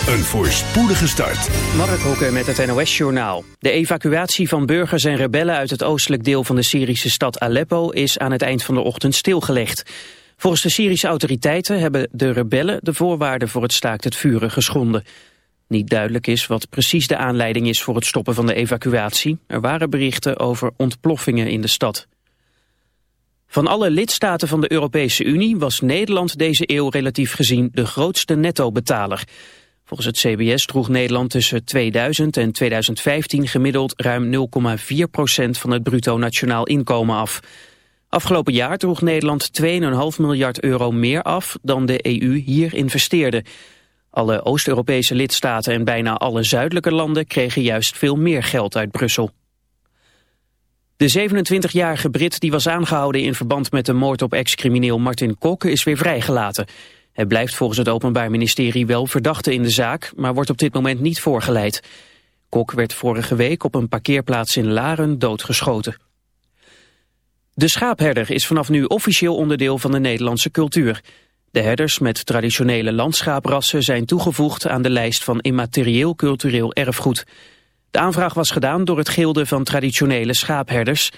een voorspoedige start. Mark Hoeken met het NOS-journaal. De evacuatie van burgers en rebellen uit het oostelijk deel van de Syrische stad Aleppo is aan het eind van de ochtend stilgelegd. Volgens de Syrische autoriteiten hebben de rebellen de voorwaarden voor het staakt het vuren geschonden. Niet duidelijk is wat precies de aanleiding is voor het stoppen van de evacuatie. Er waren berichten over ontploffingen in de stad. Van alle lidstaten van de Europese Unie was Nederland deze eeuw relatief gezien de grootste netto-betaler. Volgens het CBS droeg Nederland tussen 2000 en 2015 gemiddeld ruim 0,4 procent van het bruto nationaal inkomen af. Afgelopen jaar droeg Nederland 2,5 miljard euro meer af dan de EU hier investeerde. Alle Oost-Europese lidstaten en bijna alle zuidelijke landen kregen juist veel meer geld uit Brussel. De 27-jarige Brit die was aangehouden in verband met de moord op ex-crimineel Martin Kok is weer vrijgelaten. Hij blijft volgens het Openbaar Ministerie wel verdachte in de zaak, maar wordt op dit moment niet voorgeleid. Kok werd vorige week op een parkeerplaats in Laren doodgeschoten. De schaapherder is vanaf nu officieel onderdeel van de Nederlandse cultuur. De herders met traditionele landschaaprassen zijn toegevoegd aan de lijst van immaterieel cultureel erfgoed. De aanvraag was gedaan door het gilde van traditionele schaapherders.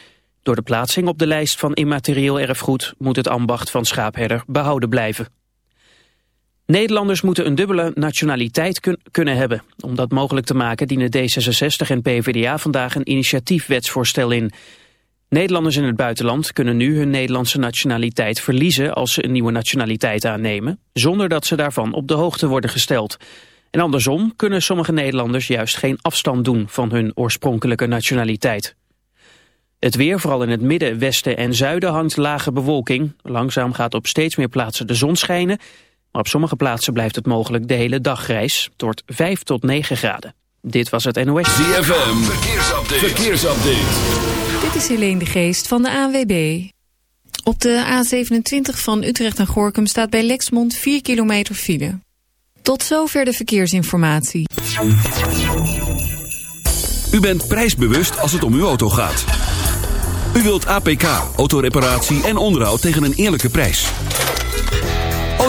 Door de plaatsing op de lijst van immaterieel erfgoed moet het ambacht van schaapherder behouden blijven. Nederlanders moeten een dubbele nationaliteit kunnen hebben. Om dat mogelijk te maken dienen D66 en PvdA vandaag een initiatiefwetsvoorstel in. Nederlanders in het buitenland kunnen nu hun Nederlandse nationaliteit verliezen als ze een nieuwe nationaliteit aannemen, zonder dat ze daarvan op de hoogte worden gesteld. En andersom kunnen sommige Nederlanders juist geen afstand doen van hun oorspronkelijke nationaliteit. Het weer, vooral in het midden, westen en zuiden, hangt lage bewolking. Langzaam gaat op steeds meer plaatsen de zon schijnen. Maar op sommige plaatsen blijft het mogelijk de hele dag grijs. tot 5 tot 9 graden. Dit was het NOS. ZFM, verkeersupdate. verkeersupdate. Dit is Helene de Geest van de ANWB. Op de A27 van Utrecht naar Gorkum staat bij Lexmond 4 kilometer file. Tot zover de verkeersinformatie. U bent prijsbewust als het om uw auto gaat. U wilt APK, autoreparatie en onderhoud tegen een eerlijke prijs.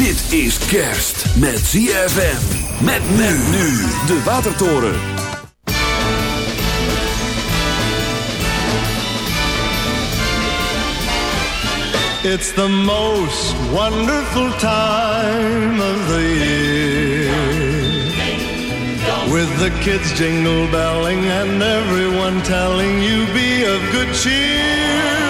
Dit is kerst met ZFM. Met men nu. De Watertoren. It's the most wonderful time of the year. With the kids jingle belling and everyone telling you be of good cheer.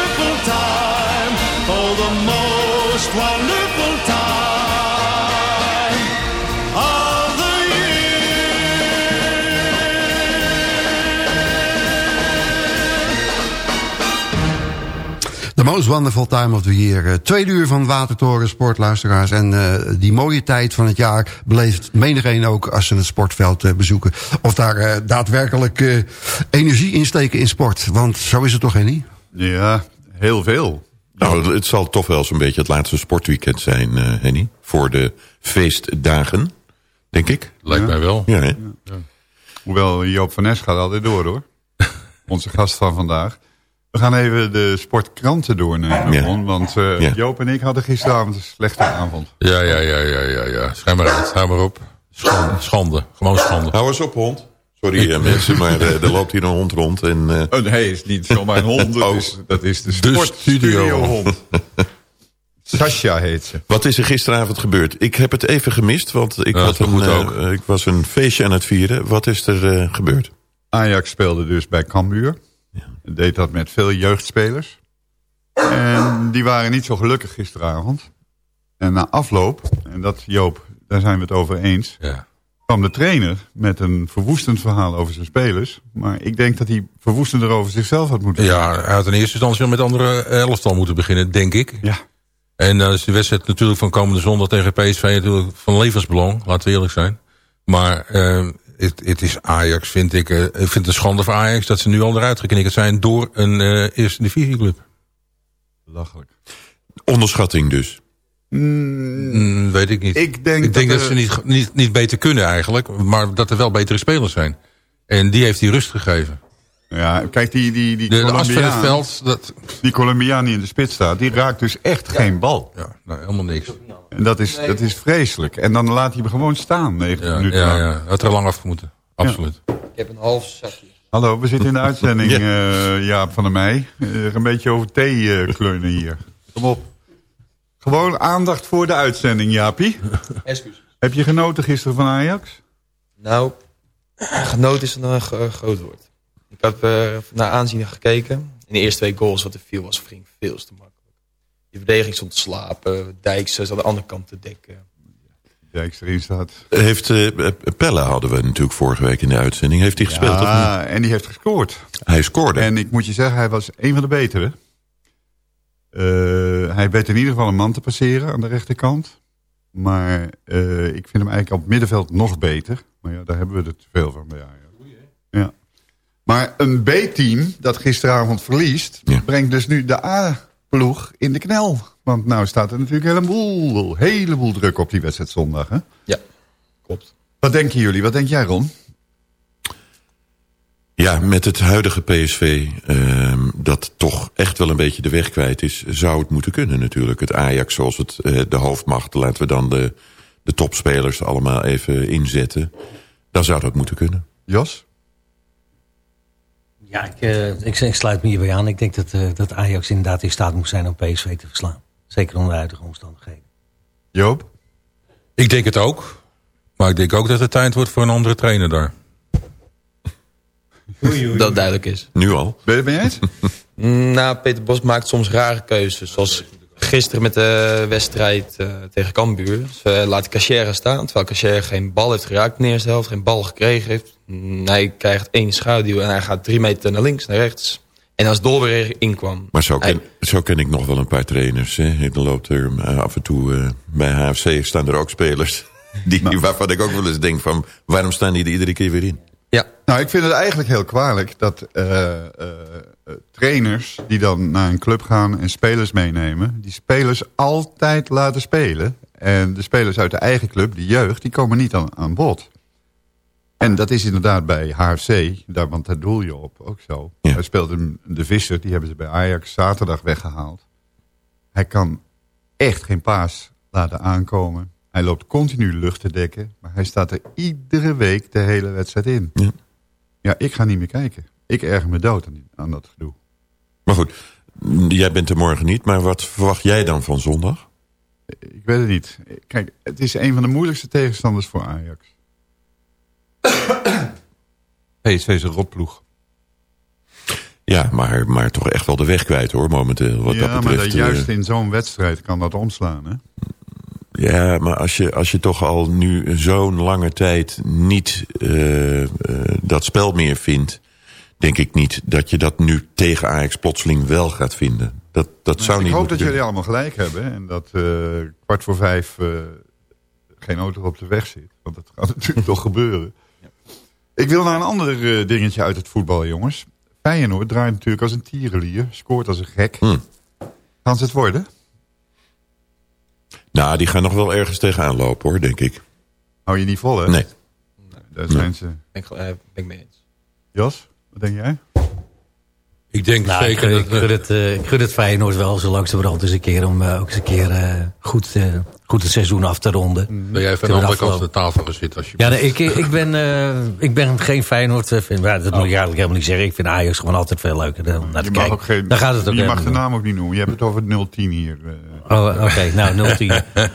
The most wonderful time of the year. Eh, Tweede uur van Watertoren Sportluisteraars. En eh, die mooie tijd van het jaar beleeft menigeen ook als ze het sportveld eh, bezoeken. Of daar daadwerkelijk eh, energie in steken in sport. Want zo is het toch, Henny? Ja, heel veel. Nou, het zal toch wel zo'n beetje het laatste sportweekend zijn, eh, Henny. Voor de feestdagen, denk ik. Lijkt mij wel. Ja? Hoewel Joop van Nes gaat altijd door hoor. Onze gast van vandaag. We gaan even de sportkranten doornemen, Ja. Ron, want eh, Ja. Joop en ik hadden gisteravond een slechte avond. Ja, ja, ja, ja, ja, ja. Schijn maar uit, maar op. Schande, schande. gewoon schande. Hou eens op, hond. Sorry eh, mensen, maar eh, er loopt hier een hond rond. En, eh, Oh, nee, is niet zomaar een hond. Dat, Oh. is, dat is de sportstudiohond. Sascha heet ze. wat is er gisteravond gebeurd? Ik heb het even gemist, want ik, Ja, had een, wel goed ook. ik was een feestje aan het vieren. Wat is er eh, gebeurd? Ajax speelde dus bij Cambuur. Deed dat met veel jeugdspelers. En die waren niet zo gelukkig gisteravond. En na afloop, en dat Joop, daar zijn we het over eens... Ja. kwam de trainer met een verwoestend verhaal over zijn spelers. Maar ik denk dat hij verwoestender over zichzelf had moeten ja, hij had in eerste instantie met andere elftal moeten beginnen, denk ik. Ja. En dan is de wedstrijd natuurlijk van komende zondag tegen PSV natuurlijk van levensbelang. Laten we eerlijk zijn. Maar eh, het, het is Ajax, vind ik. eh, ik vind het een schande voor Ajax dat ze nu al eruit geknikkerd zijn door een eh, eerste divisieclub. Belachelijk. Onderschatting dus. Mm, weet ik niet. Ik denk ik denk dat dat, er- ze niet, niet, niet beter kunnen eigenlijk. Maar dat er wel betere spelers zijn. En die heeft hij rust gegeven. Ja, kijk, die, die, die, De, Colombiaan, veld, dat, die Colombiaan die in de spits staat, die raakt dus echt geen bal. ja, nou, helemaal niks. En dat is, dat is vreselijk. En dan laat hij hem gewoon staan, 90 Ja, minuten ja, lang. ja, had er lang af moeten. Absoluut. Ik heb een half zakje. Hallo, we zitten in de uitzending, Ja. eh, Jaap van der Meij. Eh, een beetje over thee eh, kleunen hier. Kom op. Gewoon aandacht voor de uitzending, Jaapie. Excuus. Heb je genoten gisteren van Ajax? Nou, genoten is een gro- groot woord. Ik heb eh, naar aanzien gekeken. In de eerste twee goals wat er viel was ging veel te makkelijk. Die verdediging stond te slapen. Dijks zat aan de andere kant te dekken. Dijks erin staat. Heeft, eh, Pelle hadden we natuurlijk vorige week in de uitzending. Heeft hij gespeeld of niet? Ja, en die heeft gescoord. Hij scoorde. En ik moet je zeggen, hij was een van de betere. Eh, hij weet in ieder geval een man te passeren aan de rechterkant. Maar eh, ik vind hem eigenlijk op het middenveld nog beter. Maar ja, daar hebben we er te veel van bij. Ja. Maar een B-team dat gisteravond verliest... Ja. brengt dus nu de A-ploeg in de knel. Want nou staat er natuurlijk een heleboel, heleboel druk op die wedstrijd zondag. Hè? Ja, klopt. Wat denken jullie? Wat denk jij, Ron? Ja, met het huidige PSV, ehm, dat toch echt wel een beetje de weg kwijt is... zou het moeten kunnen natuurlijk. Het Ajax zoals het eh, de hoofdmacht, laten we dan de, de topspelers allemaal even inzetten. Dan zou dat moeten kunnen. Jos? Ja, ik, eh, ik, ik sluit me hierbij aan. Ik denk dat, eh, dat Ajax inderdaad in staat moet zijn om PSV te verslaan. Zeker onder de huidige omstandigheden. Joop? Ik denk het ook. Maar ik denk ook dat het tijd wordt voor een andere trainer daar. Dat duidelijk is. Nu al. Ben je het mee eens? Nou, Peter Bos maakt soms rare keuzes. Zoals gisteren met de wedstrijd eh, tegen Cambuur. Ze laat Cachère staan. Terwijl Cachère geen bal heeft geraakt in de eerste helft. Geen bal gekregen heeft. Hij krijgt één schaduw en hij gaat drie meter naar links, naar rechts. En als Dolberg inkwam... Maar zo hij- ken, zo ken ik nog wel een paar trainers. Hè. Er loopt er eh, af en toe eh, bij HFC staan er ook spelers... Die, waarvan ik ook wel eens denk van... waarom staan die er iedere keer weer in? Ja, Nou, ik vind het eigenlijk heel kwalijk dat eh, eh, eh, trainers die dan naar een club gaan en spelers meenemen, die spelers altijd laten spelen. En de spelers uit de eigen club, de jeugd, die komen niet aan, aan bod. En dat is inderdaad bij HFC, daar, want daar doel je op, ook zo. Ja. Hij speelde een- de Visser, die hebben ze bij Ajax zaterdag weggehaald. Hij kan echt geen paas laten aankomen. Hij loopt continu lucht te dekken, maar hij staat er iedere week de hele wedstrijd in. Ja. Ja, ik ga niet meer kijken. Ik erger me dood aan, dat gedoe. Maar goed, jij bent er morgen niet. Maar wat verwacht jij dan van zondag? Ik weet het niet. Kijk, het is een van de moeilijkste tegenstanders voor Ajax. PSV is een rotploeg. Ja, maar, maar toch echt wel de weg kwijt hoor, momenteel. Wat ja, dat maar betreft. dat juist eh, in zo'n wedstrijd kan dat omslaan. Hè? Ja, maar als je, als je toch al nu zo'n lange tijd niet eh, eh, dat spel meer vindt... denk ik niet dat je dat nu tegen Ajax plotseling wel gaat vinden. Dat, dat zou ik niet hoop dat jullie allemaal gelijk hebben. En dat eh, kwart voor vijf eh, geen auto op de weg zit. Want dat gaat natuurlijk toch gebeuren. Ik wil naar een ander eh, dingetje uit het voetbal, jongens. Feyenoord draait natuurlijk als een tierenlier. Scoort als een gek. Hmm. Gaan ze het worden? Nou, die gaan nog wel ergens tegenaan lopen hoor, denk ik. Hou je niet vol, hè? Nee. Daar zijn ze. Ben ik, ben ik mee eens. Jos, wat denk jij? Ik denk Nou, ik, zeker ik, dat... gun het, eh, ik gun het Feyenoord wel zo langzamerhand eens een keer... om eh, ook eens een keer eh, goed, eh, goed het seizoen af te ronden. Ben jij even aan de andere kant van de tafel zitten? Als je Ja, nee, ik, ik, ben, eh, ik ben geen Feyenoord fan. Maar dat moet ik eigenlijk helemaal niet zeggen. Ik vind Ajax gewoon altijd veel leuker dan naar te Je mag, kijken. ook geen, Daar gaat het ook je mag de naam ook niet noemen. Je hebt het over 010 hier. eh. Oh, oké. Nou, 0-10.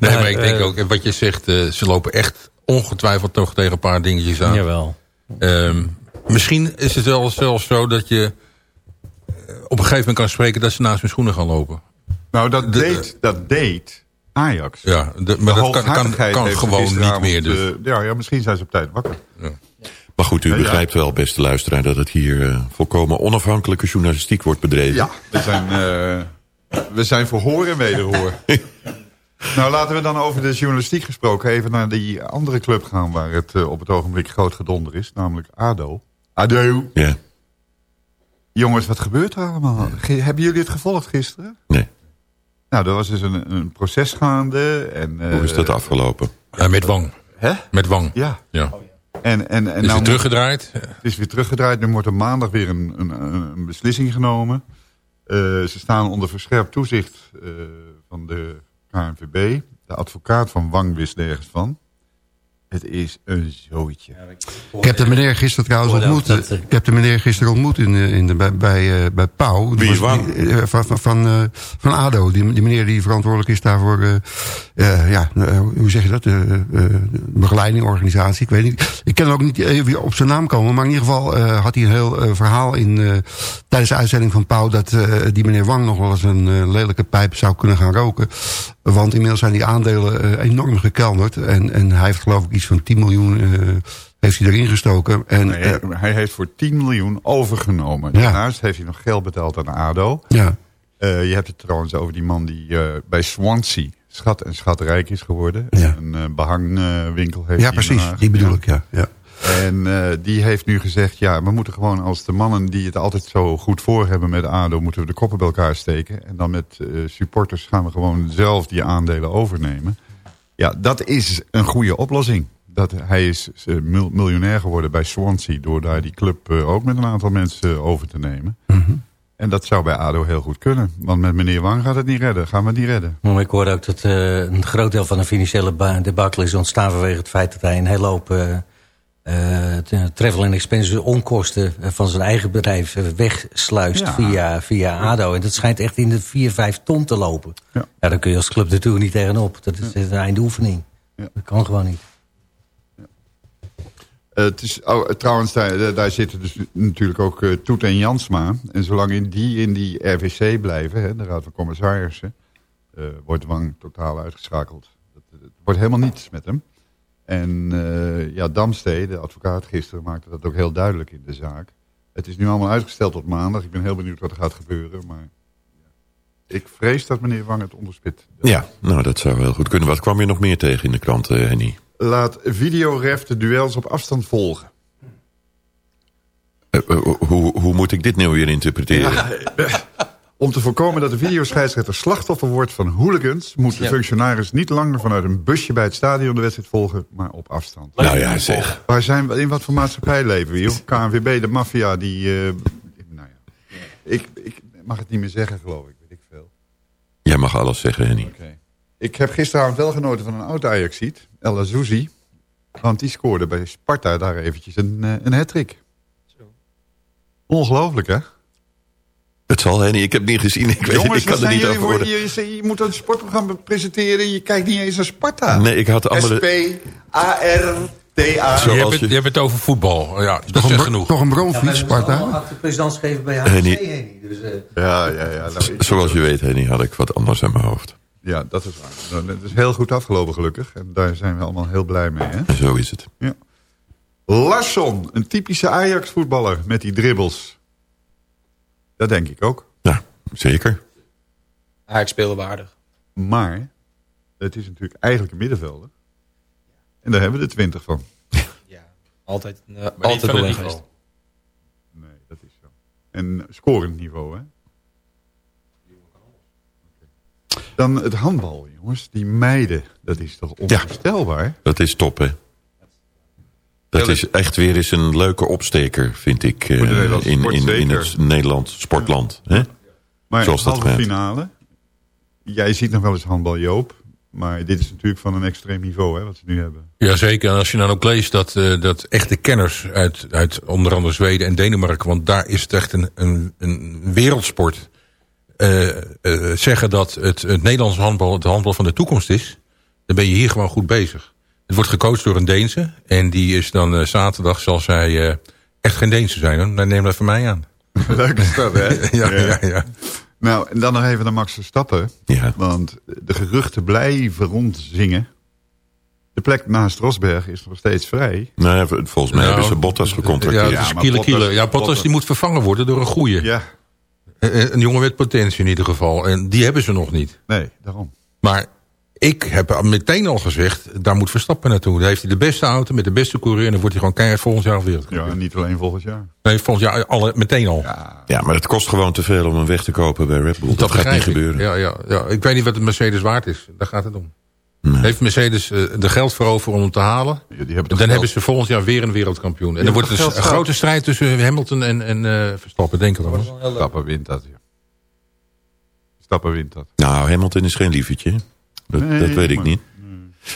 Nee, maar ik denk ook, wat je zegt, eh, ze lopen echt ongetwijfeld toch tegen een paar dingetjes aan. Jawel. Ehm, misschien is het wel zelfs zo dat je eh, op een gegeven moment kan spreken dat ze naast mijn schoenen gaan lopen. Nou, dat, De- deed, dat deed Ajax. Ja, de- maar De dat kan, kan, gewoon niet meer. Dus. eh, ja, ja, misschien zijn ze op tijd wakker. Maar goed, u Ja, ja. begrijpt wel, beste luisteraar... dat het hier eh, volkomen onafhankelijke journalistiek wordt bedreven. Ja, we zijn, eh, we zijn voor hoor en wederhoor. nou, laten we dan over de journalistiek gesproken... even naar die andere club gaan... waar het op het ogenblik groot gedonder is. Namelijk ADO. ADO. Ja, Jongens, wat gebeurt er allemaal? Ge- hebben jullie het gevolgd gisteren? nee. Nou, er was dus een, een proces gaande. En, eh, Hoe is dat afgelopen? Ja, met Wang. Hè? Met Wang. Ja. Ja. En, en, en Is nou het moet- teruggedraaid? Het is weer teruggedraaid. Nu wordt er maandag weer een, een, een beslissing genomen. Eh, ze staan onder verscherpt toezicht eh, van de KNVB. De advocaat van Wang wist nergens van. Het is een zooitje. Ik heb de meneer gisteren trouwens ontmoet. eh, Ik heb de meneer gisteren ontmoet in, de- in de, bij, bij, eh, bij Pauw. Wie is Was- die, eh, Van, van, van, eh, van ADO. Die, die meneer die verantwoordelijk is daarvoor... eh, eh, ja, eh, hoe zeg je dat? Eh, eh, begeleiding, organisatie. Ik weet niet. Ik kan ook niet even op zijn naam komen. Maar in ieder geval eh, had hij een heel eh, verhaal in... eh, tijdens de uitzending van Pauw... dat die meneer Wang nog wel eens een lelijke pijp zou kunnen gaan roken. Want inmiddels zijn die aandelen enorm gekelderd. En, en hij heeft geloof ik iets van 10 miljoen... heeft hij erin gestoken. En, Nee, hij heeft voor 10 miljoen overgenomen. Ja. Daarnaast heeft hij nog geld betaald aan ADO. ja. Je hebt het trouwens over die man die bij Swansea schat en schatrijk is geworden. Ja. Een eh, behangwinkel heeft Ja, precies. Die bedoel ik, ja. ja. En eh, die heeft nu gezegd, ja, we moeten gewoon als de mannen die het altijd zo goed voor hebben met ADO, moeten we de koppen bij elkaar steken. En dan met eh, supporters gaan we gewoon zelf die aandelen overnemen. Ja, dat is een goede oplossing. Dat, hij is mil- miljonair geworden bij Swansea door daar die club ook met een aantal mensen over te nemen. En dat zou bij ADO heel goed kunnen. Want met meneer Wang gaat het niet redden. Gaan we het niet redden. Maar ik hoorde ook dat eh, een groot deel van de financiële ba- debacle is ontstaan vanwege het feit dat hij een hele hoop eh, eh, travel en expenses onkosten van zijn eigen bedrijf wegsluist Ja. via, via ADO. En dat schijnt echt in de 4, 5 ton te lopen. Ja. Ja, daar kun je als club natuurlijk niet tegenop. Dat is een eindoefening. Ja. Dat kan gewoon niet. Eh, het is, oh, trouwens, daar, zitten dus natuurlijk ook eh, Toet en Jansma. En zolang die in die RVC blijven, hè, de Raad van Commissarissen... eh, wordt Wang totaal uitgeschakeld. Het, het wordt helemaal niets met hem. En ja, Damstee, de advocaat gisteren, maakte dat ook heel duidelijk in de zaak. Het is nu allemaal uitgesteld tot maandag. Ik ben heel benieuwd wat er gaat gebeuren. Maar ik vrees dat meneer Wang het onderspit. Ja, nou dat zou heel goed kunnen. Wat kwam je nog meer tegen in de krant, Henny? Laat videoref de duels op afstand volgen. Eh, eh, hoe, hoe moet ik dit nou weer interpreteren? Ja, eh, Om te voorkomen dat de videoscheidsrechter slachtoffer wordt van hooligans... moet de functionaris niet langer vanuit een busje bij het stadion de wedstrijd volgen... maar op afstand. Nou ja, zeg. Waar zijn we, in wat voor maatschappij leven we? joh? KNVB, de maffia, die... eh, nou ja. ik, ik mag het niet meer zeggen, geloof ik. Weet ik veel. Jij mag alles zeggen, Henny. Oké. Ik heb gisteravond wel genoten van een oud Ajaxiet, El Azouzi. Want die scoorde bij Sparta daar eventjes een, eh, een hat-trick. Ongelooflijk, hè? Het zal, Henny. Ik heb het niet gezien. Ik, weet, Jongens, ik kan er zijn niet jullie over worden. Je, je, je moet een sportprogramma presenteren. Je kijkt niet eens naar Sparta. Nee, ik had andere... S-P-A-R-T-A. Je Zoals hebt, het, je- je hebt het over voetbal. Ja, Toch is een, genoeg. toch een bronfiets, Sparta? had de geven bij HC Henny. Dus, eh, Ja, ja, ja. Nou, Zoals je weet, Henny, had ik wat anders aan mijn hoofd. Ja, dat is waar. Nou, Het is heel goed afgelopen, gelukkig. En daar zijn we allemaal heel blij mee, hè? Zo is het. Larsson, een typische Ajax-voetballer met die dribbles. Dat denk ik ook. Ja, zeker. Ajax speelde waardig. Maar het is natuurlijk eigenlijk een middenvelder. En daar hebben we er twintig van. Ja. Altijd, uh, Maar niet altijd een geweest. Nee, dat is zo. En scorend niveau, hè? Dan het handbal, jongens. Die meiden, dat is toch onvoorstelbaar? Dat is top, hè? Dat is echt weer eens een leuke opsteker, vind ik, eh, in, in, in het Nederlands sportland. Hè? Maar Zoals dat halve finale. Jij ziet nog wel eens handbal, Joop. Maar dit is natuurlijk van een extreem niveau, hè, wat ze nu hebben. Jazeker, en als je dan ook leest dat, eh, dat echte kenners uit, uit onder andere Zweden en Denemarken... want daar is het echt een, een, een wereldsport... eh, eh, zeggen dat het, het Nederlandse handbal het handbal van de toekomst is... dan ben je hier gewoon goed bezig. Het wordt gecoacht door een Deense. En die is dan eh, zaterdag, zal zij eh, echt geen Deense zijn. Hoor. Dan neem dat van mij aan. Leuk is dat, hè? Ja, ja, ja. Nou, en dan nog even naar Max Verstappen. Ja. Want de geruchten blijven rondzingen. De plek naast Rosberg is nog steeds vrij. Nou, volgens mij Nou, hebben ze Bottas Ja, gecontracteerd. dus Bottas- kiele. Ja, Bottas Bottas- die moet vervangen worden door een goeie. Ja, Een jongen met potentie in ieder geval. En die hebben ze nog niet. nee, daarom. Maar ik heb meteen al gezegd, daar moet Verstappen naartoe. Daar heeft hij de beste auto met de beste coureur... en dan wordt hij gewoon keihard volgend jaar wereldkampioen. Ja, niet alleen volgend jaar. Nee, volgend jaar alle, meteen al. Ja, Ja, maar het kost gewoon te veel om hem weg te kopen bij Red Bull. Dat, gaat niet ik. gebeuren. Ja, ja, ja. Ik weet niet wat de Mercedes waard is. Daar gaat het om. Nee. Heeft Mercedes eh, er geld voor over om hem te halen? die hebben toch Dan geld. hebben ze volgend jaar weer een wereldkampioen. En dan wordt het dus een geld grote strijd tussen Hamilton en, en eh, Verstappen, denk ik wel. Stappen wint dat, ja. Stappen wint dat. Nou, Hamilton is geen lievertje. Dat, Nee, dat weet ik maar- niet.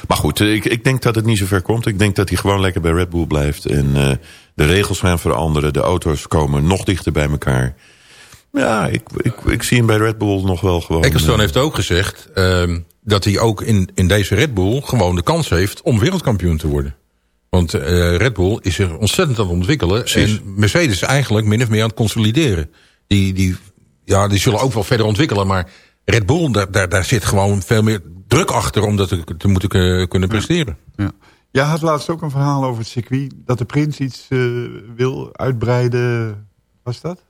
Maar goed, eh, ik, ik denk dat het niet zo ver komt. Ik denk dat hij gewoon lekker bij Red Bull blijft. En eh, de regels gaan veranderen. De auto's komen nog dichter bij elkaar. Ja, ik, ik, ik zie hem bij Red Bull nog wel gewoon... Ecclestone heeft ook gezegd ehm, dat hij ook in, in deze Red Bull gewoon de kans heeft om wereldkampioen te worden. Want eh, Red Bull is er ontzettend aan het ontwikkelen. Precies. En Mercedes is eigenlijk min of meer aan het consolideren. Die, die, ja, die zullen ook wel verder ontwikkelen. Maar Red Bull, daar, daar, daar zit gewoon veel meer druk achter om dat te, te moeten kun- kunnen presteren. Ja. Jij had laatst ook een verhaal over het circuit... dat de prins iets eh, wil uitbreiden. Was dat?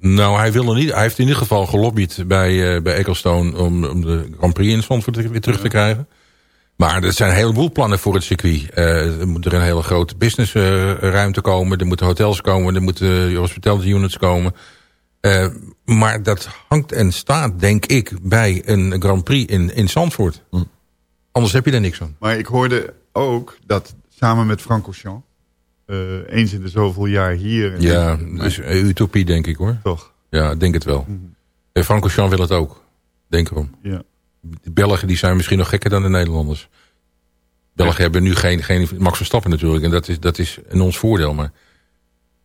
Nou, hij, wil er niet, hij heeft in ieder geval gelobbyd bij, eh bij Ecclestone... Om, om de Grand Prix in Zandvoort weer terug te krijgen. Maar er zijn een heleboel plannen voor het circuit. Eh, er moet er een hele grote businessruimte komen. Er moeten hotels komen. Er moeten hospitality units komen. Eh, maar dat hangt en staat, denk ik, bij een Grand Prix in, in Zandvoort. Anders heb je er niks aan. Maar ik hoorde ook dat samen met Francorchamps... eh eens in de zoveel jaar hier... en- Ja, dus utopie, denk ik, hoor. Toch, Ja, denk het wel. En Francorchamps wil het ook. Denk erom. ja. De Belgen die zijn misschien nog gekker dan de Nederlanders. Belgen hebben nu geen, geen Max Verstappen natuurlijk. En dat is, dat is in ons voordeel. Maar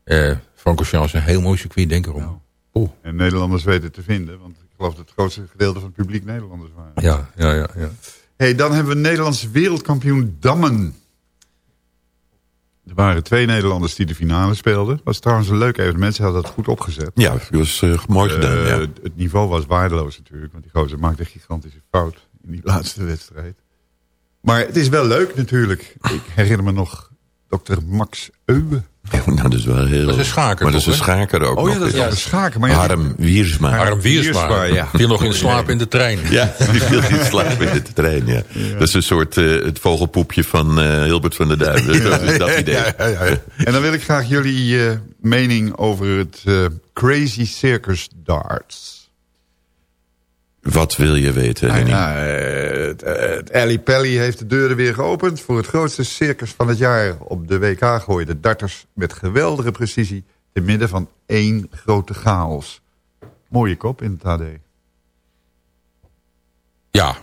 eh Francorchamps is een heel mooi circuit, denk erom. Oh, En Nederlanders weten te vinden. Want ik geloof dat het grootste gedeelte van het publiek Nederlanders waren. ja, ja, ja. ja. Hey, dan hebben we Nederlands wereldkampioen Dammen. Er waren twee Nederlanders die de finale speelden. was trouwens een leuk evenement. Ze hadden dat goed opgezet. Ja, dat was eh, mooi gedaan. Eh, ja. Het niveau was waardeloos natuurlijk. Want die gozer maakte een gigantische fout in die laatste wedstrijd. Maar het is wel leuk natuurlijk. Ik herinner me nog dokter Max Euwe. Nou, dat is wel heel... Dat is een schaker Maar dat is een schaker ook Oh ja, dat is een schaken. Maar ja, Harm Wiersma. Arm Wiersma, Wiersma, ja. viel nog in slaap in de trein. Ja, die viel in slaap in de trein, ja. Dat is een soort eh, het vogelpoepje van eh, Hilbert van der Duin. Dat is dat idee. En dan wil ik graag jullie eh, mening over het eh, Crazy Circus Darts. Wat wil je weten, Nou Henny? ja, Pelly heeft de deuren weer geopend... voor het grootste circus van het jaar. Op de WK gooien de darters met geweldige precisie... te midden van één grote chaos. Mooie kop in het AD. Ja,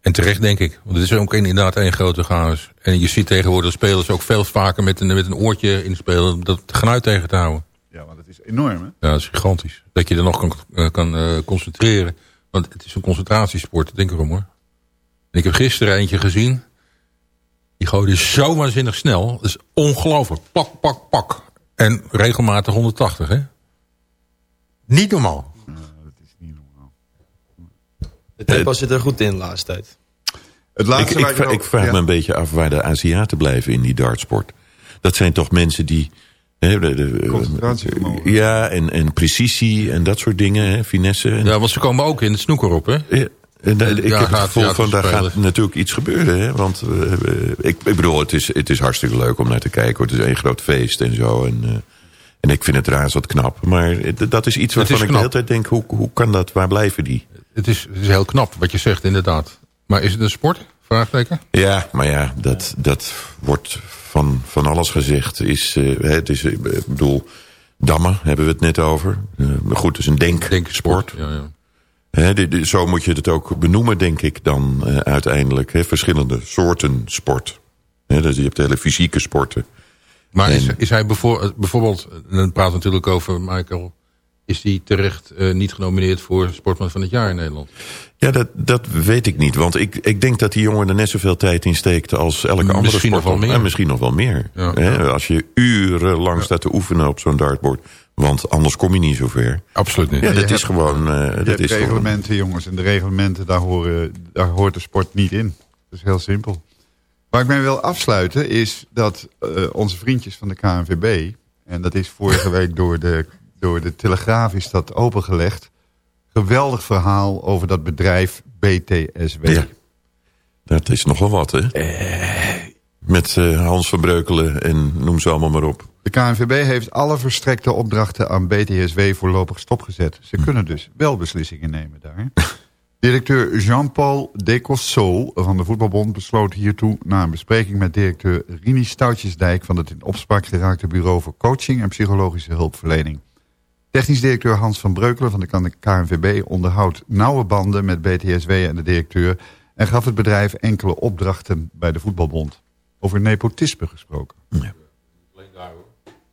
en terecht denk ik. Want het is ook inderdaad één grote chaos. En je ziet tegenwoordig spelers ook veel vaker met een, met een oortje inspelen... om dat geluid tegen te houden. Ja, want het is enorm, hè? Ja, dat is gigantisch. Dat je er nog kan, eh, kan eh, concentreren. Want het is een concentratiesport, denk erom hoor. En ik heb gisteren eentje gezien. Die gooide zo waanzinnig snel. Dat is ongelooflijk. Pak, pak, pak. En regelmatig 180, hè? Niet normaal. De tempo zit er goed in de laatste tijd. Het Ik, laatste ik, ik, ik vraag ja. me een beetje af waar de Aziaten blijven in die dartsport. Dat zijn toch mensen die... Hè, de, de- Concentratievermogen. Ja, en, en precisie en dat soort dingen, hè, finesse. En, Ja, want ze komen ook in het snoeker op, hè? Ja, en da- ik Ja, heb het gevoel van, daar gaat natuurlijk iets gebeuren. Hè? Want eh, eh, ik, ik bedoel, het is, het is hartstikke leuk om naar te kijken. hoor. Het is één groot feest en zo. En, eh, en ik vind het razend knap. Maar eh, dat is iets waarvan is ik de hele tijd denk... Hoe, hoe kan dat? Waar blijven die? Het is, het is heel knap wat je zegt, inderdaad. Maar is het een sport? Vraagteken? Ja, maar ja, dat, dat wordt van, van alles gezegd. Is, eh, het is, eh, ik bedoel, dammen hebben we het net over. Eh, maar goed, het is een denksport. Ja, ja. Hè, de- de- zo moet je het ook benoemen, denk ik dan eh, uiteindelijk. Verschillende soorten sport. Dus je hebt hele fysieke sporten. Maar is, En- is hij bijvoor- bijvoorbeeld, dan praat natuurlijk over Michael... is hij terecht eh, niet genomineerd voor Sportman van het jaar in Nederland? Ja, dat, dat weet ik niet. Want ik, ik denk dat die jongen er net zoveel tijd in steekt als elke andere Misschien nog sporter. wel meer. En misschien nog wel meer. Ja. Als je urenlang staat te oefenen op zo'n dartboard. Want anders kom je niet zo ver. Absoluut niet. Ja, je dat is hebt- gewoon... eh, Je dat hebt is gewoon reglementen, jongens. En de reglementen, daar, horen, daar hoort de sport niet in. Dat is heel simpel. Waar ik mee wil afsluiten is dat eh, onze vriendjes van de KNVB... en dat is vorige week door de, door de Telegraaf is dat opengelegd... geweldig verhaal over dat bedrijf BTSW. Ja. Dat is nogal wat, hè? Met eh, Hans van Breukelen en noem ze allemaal maar op. De KNVB heeft alle verstrekte opdrachten aan BTSW voorlopig stopgezet. Ze kunnen dus wel beslissingen nemen daar. Directeur Jean-Paul Descossot van de Voetbalbond besloot hiertoe... na een bespreking met directeur Rini Stoutjesdijk... van het in opspraak geraakte Bureau voor Coaching en Psychologische Hulpverlening. Technisch directeur Hans van Breukelen van de KNVB onderhoudt nauwe banden met BTSW en de directeur... en gaf het bedrijf enkele opdrachten bij de Voetbalbond. Over nepotisme gesproken. Ja.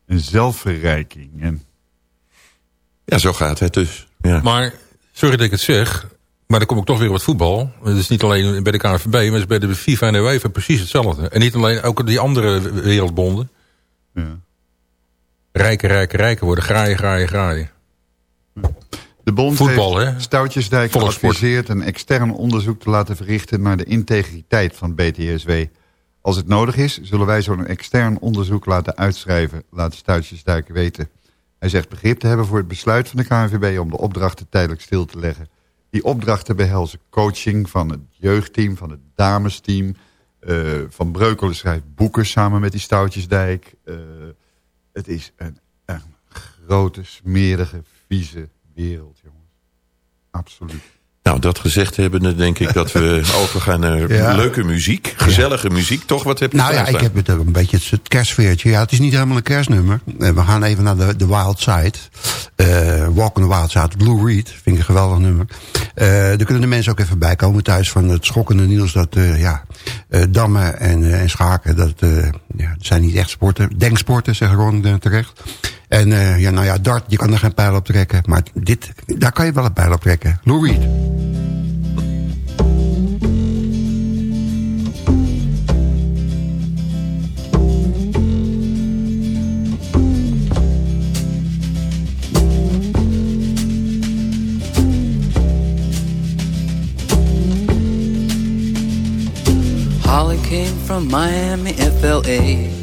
En zelfverrijking. En Ja, zo gaat het dus. Ja. Maar, sorry dat ik het zeg... maar dan kom ik toch weer op het voetbal. Het is niet alleen bij de KNVB... maar het is bij de FIFA en de UEFA precies hetzelfde. En niet alleen, ook die andere wereldbonden. ja. Rijker, rijker, rijker worden. Graaien, graaien, graaien. De bond Voetbal, heeft hè? Stoutjesdijk geadviseerd een extern onderzoek te laten verrichten naar de integriteit van BTSW. Als het nodig is, zullen wij zo'n extern onderzoek laten uitschrijven, laat Stoutjesdijk weten. Hij zegt begrip te hebben voor het besluit van de KNVB om de opdrachten tijdelijk stil te leggen. Die opdrachten behelzen coaching van het jeugdteam, van het damesteam. eh, van Breukelen schrijft boeken samen met die Stoutjesdijk. Eh, het is een, grote, smerige, vieze wereld, jongens. Absoluut. Nou, dat gezegd hebbende denk ik dat we overgaan naar Ja. leuke muziek. Gezellige muziek, toch? Wat heb je Nou ja, ik heb het een beetje het, het kerstfeertje. Ja, het is niet helemaal een kerstnummer. Eh, We gaan even naar de, de Wild Side. Eh, Walk on the Wild Side, Blue Reed. Vind ik een geweldig nummer. Daar kunnen de mensen ook even bij komen thuis van het schokkende nieuws dat ja, dammen en, en schaken, dat ja, zijn niet echt sporten. Denksporten, zegt Ron terecht. En eh, ja, nou ja, dart, je kan er geen pijl op trekken. Maar dit, daar kan je wel een pijl op trekken. Lou. Holly came from Miami, FLA.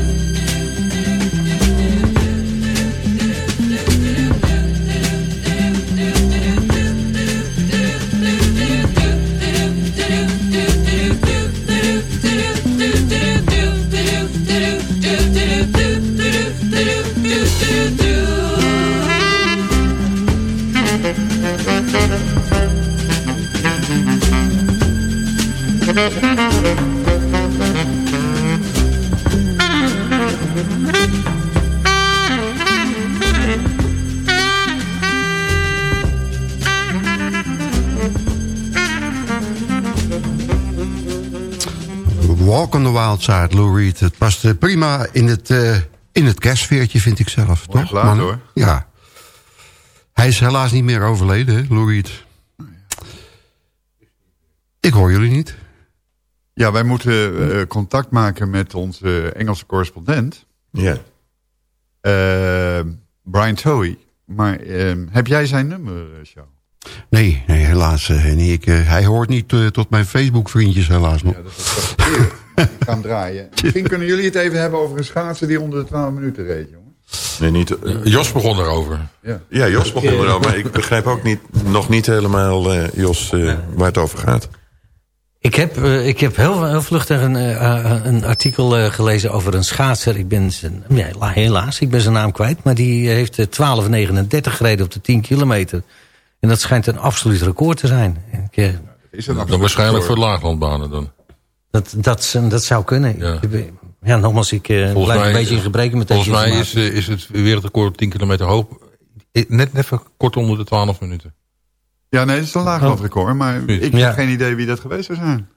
Walk on the Wild Side, Lou Reed. Het past eh, prima in het, eh, in het kerstveertje, vind ik zelf. Mooi toch, geluid, mannen? hoor. Ja. Hij is helaas niet meer overleden, hè, Lou Reed. Ik hoor jullie niet. Ja, wij moeten eh, contact maken met onze Engelse correspondent. Ja. Brian Toey. Maar eh, heb jij zijn nummer, Sjoerd? Nee, nee helaas. Henny. Ik, hij hoort niet tot mijn Facebook-vriendjes helaas nog. Ik ga hem draaien. Misschien kunnen jullie het even hebben over een schaatser die onder de 12 minuten reed, jongen. Nee, niet, eh, Jos begon erover. Ja. ja, Jos begon erover. Maar ik begrijp ook niet, nog niet helemaal, eh, Jos, eh, waar het over gaat. Ik heb, eh, ik heb heel, heel vluchtig een, een artikel eh, gelezen over een schaatser. Ik ben zijn, ja, hela- helaas, ik ben zijn naam kwijt. Maar die heeft eh, 12,39 gereden op de 10 kilometer. En dat schijnt een absoluut record te zijn. Ik, Is dat Dan waarschijnlijk voor de laaglandbanen dan. Dat, dat, dat zou kunnen. Ja. Ja, nogmaals, ik eh, Volgens blijf mij- een beetje in gebreken met deze Volgens mij is, eh, is het wereldrecord op 10 kilometer hoog. Eh, Net even kort onder de 12 minuten. Ja, nee, dat is een laaglandrecord. Maar ik Ja. heb geen idee wie dat geweest zou zijn.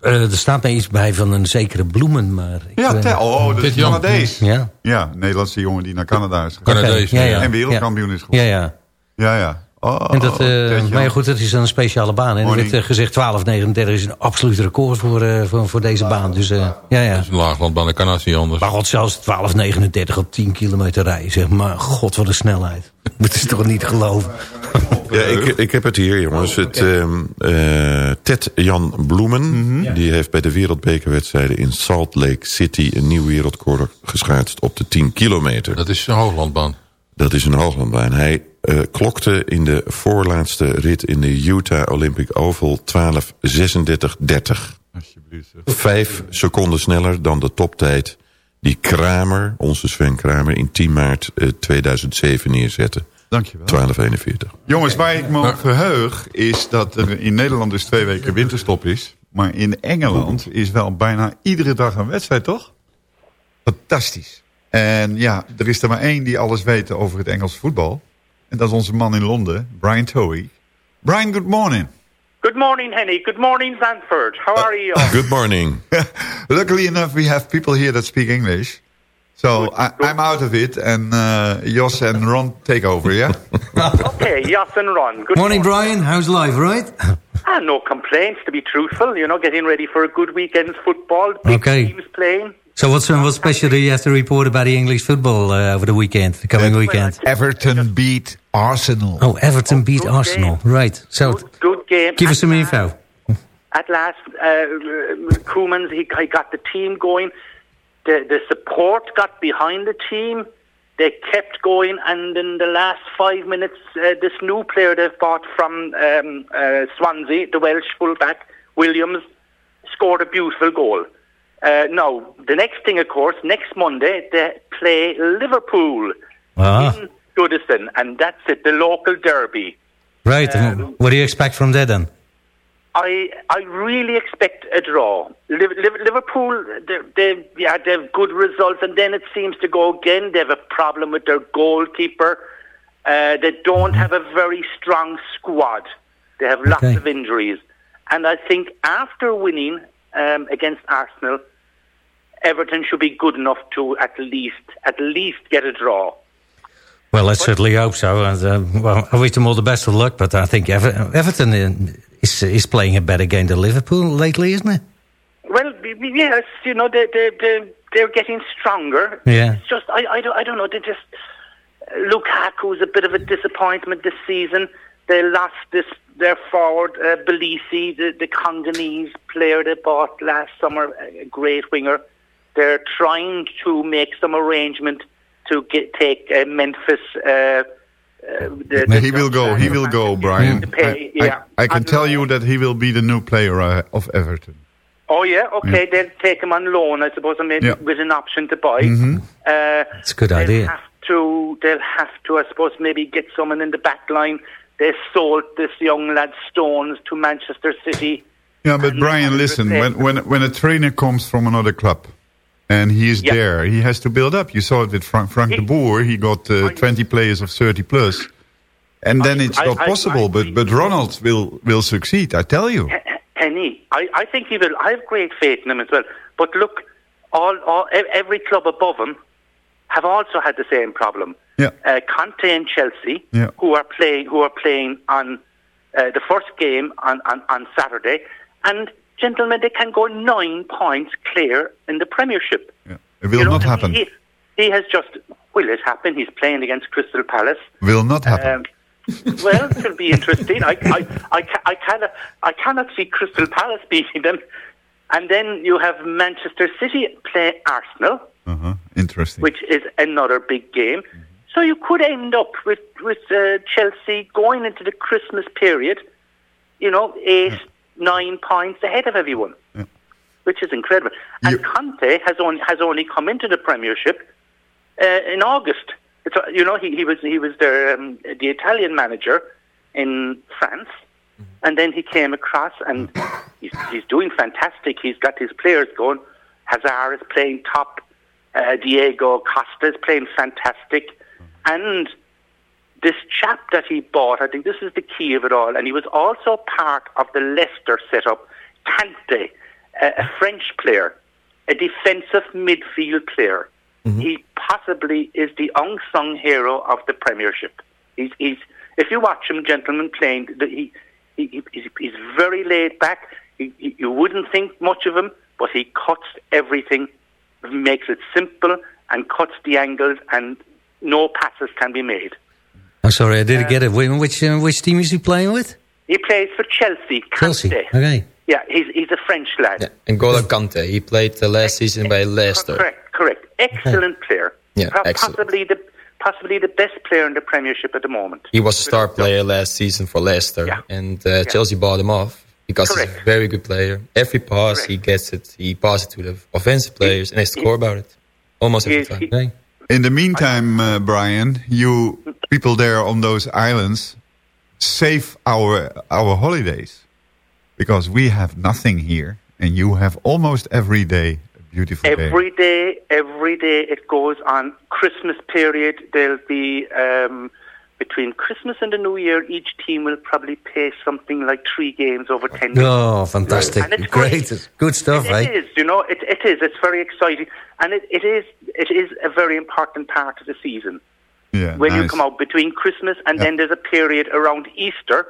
Eh, er staat mij iets bij van een zekere bloemen, maar... Ik, Ja, eh, Tel- oh, dat is. Canadees. Ja, Ja, Nederlandse jongen die naar Canada is gegaan. Canadees. ja, ja. En wereldkampioen is ja, geworden. ja. Ja, ja. Oh, En dat, eh, Jan. maar ja, goed, dat is dan een speciale baan. En er werd gezegd 12,39 is een absoluut record voor, eh, voor, voor deze baan. Dus eh, ja, ja. Dat is een laaglandbaan, dat kan als niet anders. Maar god, zelfs 12,39 op 10 kilometer rijden. Zeg maar, god, wat een snelheid. Dat is toch niet te geloven. Ja, ik, ik heb het hier, jongens. Het, ehm, eh, Ted Jan Bloemen, die heeft bij de wereldbekerwedstrijden in Salt Lake City een nieuw wereldrecord geschaatst op de 10 kilometer. Dat is een hooglandbaan. Dat is een hooglandbaan. Hij eh, klokte in de voorlaatste rit in de Utah Olympic Oval 12.36.30. Vijf seconden sneller dan de toptijd die Kramer, onze Sven Kramer, in 10 maart eh, 2007 neerzette. Dankjewel. 12.41. Jongens, waar ik me op verheug is dat er in Nederland dus twee weken winterstop is. Maar in Engeland is wel bijna iedere dag een wedstrijd, toch? Fantastisch. En ja, er is er maar één die alles weet over het Engelse voetbal. En dat is onze man in Londen, Brian Toey. Brian, good morning. Good morning, Henny. Good morning, Zandvoort. How are you? Good morning. Luckily enough, we have people here that speak English. So I, I'm out of it, and uh, Jos and Ron take over, yeah? okay, Jos and Ron. Good Morning, Brian. How's life, right? Ah, no complaints, to be truthful. You know, getting ready for a good weekend's football. Big Okay. teams playing. So what's uh, what special do you have to report about the English football uh, over the weekend, the coming weekend? Everton beat Arsenal. Oh, Everton beat Arsenal. Right. So Good game. give us some last- info. At last, uh, Koeman, he, he got the team going. The, the support got behind the team. They kept going, and in the last five minutes, uh, this new player they've bought from um, uh, Swansea, the Welsh fullback, Williams, scored a beautiful goal. Uh, now, the next thing, of course, next Monday, they play Liverpool Ah, in Goodison, and that's it, the local derby. right. Um, what do you expect from there then? I I really expect a draw. Liv- Liv- Liverpool, they, they yeah they have good results, and then it seems to go again. They have a problem with their goalkeeper. Uh, they don't have a very strong squad. They have lots Okay. of injuries, and I think after winning um, against Arsenal, Everton should be good enough to at least at least get a draw. Well, let's certainly hope so. And, uh, well, I wish them all the best of luck, but I think Ever- Everton uh, is is playing a better game than Liverpool lately, isn't it? Well, yes, you know they they they they're getting stronger. Yeah. It's just I I don't, I don't know. They just Lukaku's a bit of a disappointment this season. They lost this their forward uh, Belisi, the the Congolese player they bought last summer, a great winger. They're trying to make some arrangement to get take uh, Memphis. Uh, uh, the, the he will go. He will go, Brian. Pay, I, yeah. I, I can tell you that he will be the new player uh, of Everton. Oh yeah, okay. They'll take him on loan, I suppose, and maybe Yeah. with an option to buy. Mhm. Uh, It's a good they'll idea. Have to, they'll have to, I suppose, maybe get someone in the back line. They sold this young lad Stones to Manchester City. Yeah, but Brian, listen. When when when a trainer comes from another club, and he is Yeah. there, he has to build up. You saw it with Frank, Frank de Boer. He got uh, 20 players of 30 plus. and then it's I- not I- possible. but but Ronald will will succeed. I tell you. Penny, I, I think he will. I have great faith in him as well. But look, all, all every club above him have also had the same problem. Yeah. Uh, Conte and Chelsea, Yeah. who are playing, who are playing on uh, the first game on, on, on Saturday, and gentlemen, they can go nine points clear in the Premiership. It will You know, not happen. He, he has just will it happen? He's playing against Crystal Palace. Will not happen. Um, well, it will be interesting. I, I, I, ca- I, cannot, I cannot see Crystal Palace beating them. And then you have Manchester City play Arsenal, uh-huh. Interesting. which is another big game. So you could end up with, with uh, Chelsea going into the Christmas period, you know, eight, nine points ahead of everyone, which is incredible. And Conte has only, has only come into the Premiership uh, in August. It's, uh, you know, he, he was he was the um, the Italian manager in France, and then he came across and he's he's doing fantastic. He's got his players going. Hazard is playing top. Uh, Diego Costa is playing fantastic, and this chap that he bought, I think this is the key of it all, and he was also part of the Leicester setup. Kante, a, a French player, a defensive midfield player. Mm-hmm. He possibly is the unsung hero of the Premiership. He's, he's if you watch him, gentlemen, playing, he, he, he's, he's very laid back. He, he, you wouldn't think much of him, but he cuts everything, makes it simple, and cuts the angles, and no passes can be made. I'm sorry, I didn't get it. Which uh, which team is he playing with? He plays for Chelsea. Chelsea. Okay. Yeah, he's he's a French lad. N'Golo Kante, he played the last season by Leicester. Correct, correct. Excellent player. Yeah, Po- excellent. Possibly the possibly the best player in the Premiership at the moment. He was a star player last season for Leicester, and uh, Chelsea bought him off because he's a very good player. Every pass he gets it, he passes it to the offensive players, and they score about it almost every time. In the meantime, uh, Brian, you people there on those islands save our our holidays because we have nothing here, and you have almost every day a beautiful day. Every day, every day it goes on. Christmas period, there'll be um, between Christmas and the New Year, each team will probably play something like three games over ten. Oh, fantastic. And it's Great. Good stuff, It eh? is, you know, it, it is. It's very exciting, and it, it is. It is a very important part of the season. Yeah, when you come out between Christmas and then there's a period around Easter,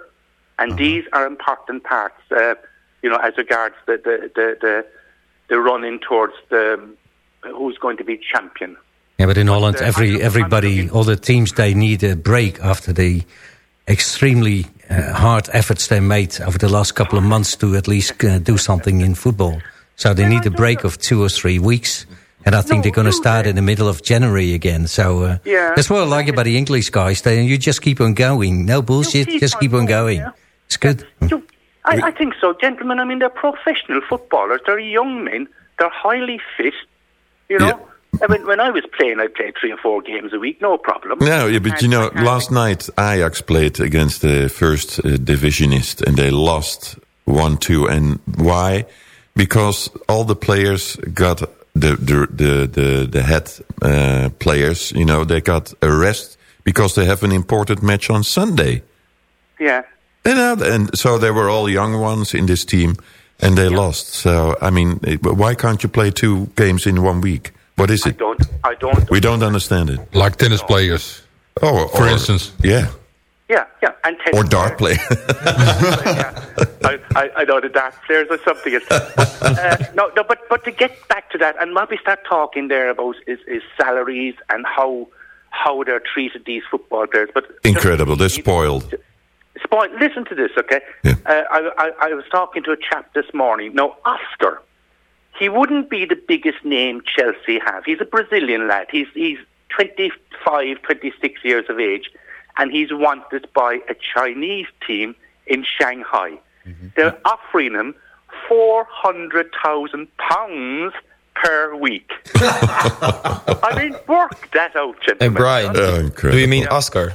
and Uh-huh. these are important parts. Uh, you know, as regards the the the the, the running towards the who's going to be champion. Yeah, but in Holland, uh, every everybody, all the teams, they need a break after the extremely uh, hard efforts they made over the last couple of months to at least uh, do something in football. So they need a break of two or three weeks. And I think they're going to start in the middle of January again. So uh, Yeah. that's what I like about the English guys. They, you just keep on going. No bullshit, just keep on going. It's good. I, I think so, gentlemen. I mean, they're professional footballers. They're young men. They're highly fit. You know, I mean, when I was playing, I played three or four games a week, no problem. No, yeah, but you know, last night Ajax played against the first uh, divisionist and they lost 1-2. And why? Because all the players got, the, the, the, the, the head uh, players, you know, they got a rest because they have an important match on Sunday. Yeah. And, uh, and so they were all young ones in this team and they lost. So, I mean, why can't you play two games in one week? What is it? Don't I don't. We don't understand it. Like tennis players. Oh, for or- instance. Yeah. Yeah, yeah, and ten Or dart play. I, I, I know the dart players or something. But, uh, no, no, but but to get back to that, and what we start talking there about is, is salaries and how how they're treated these football players. But Incredible. They're spoiled. Spoil, listen to this, okay? Uh, I, I, I was talking to a chap this morning. Now, Oscar, he wouldn't be the biggest name Chelsea have. He's a Brazilian lad. He's he's 25, 26 years of age, and he's wanted by a Chinese team in Shanghai. Mm-hmm. They're offering him four hundred thousand pounds per week. I mean, work that out, Hey, gentlemen. Brian, oh, do you mean Oscar?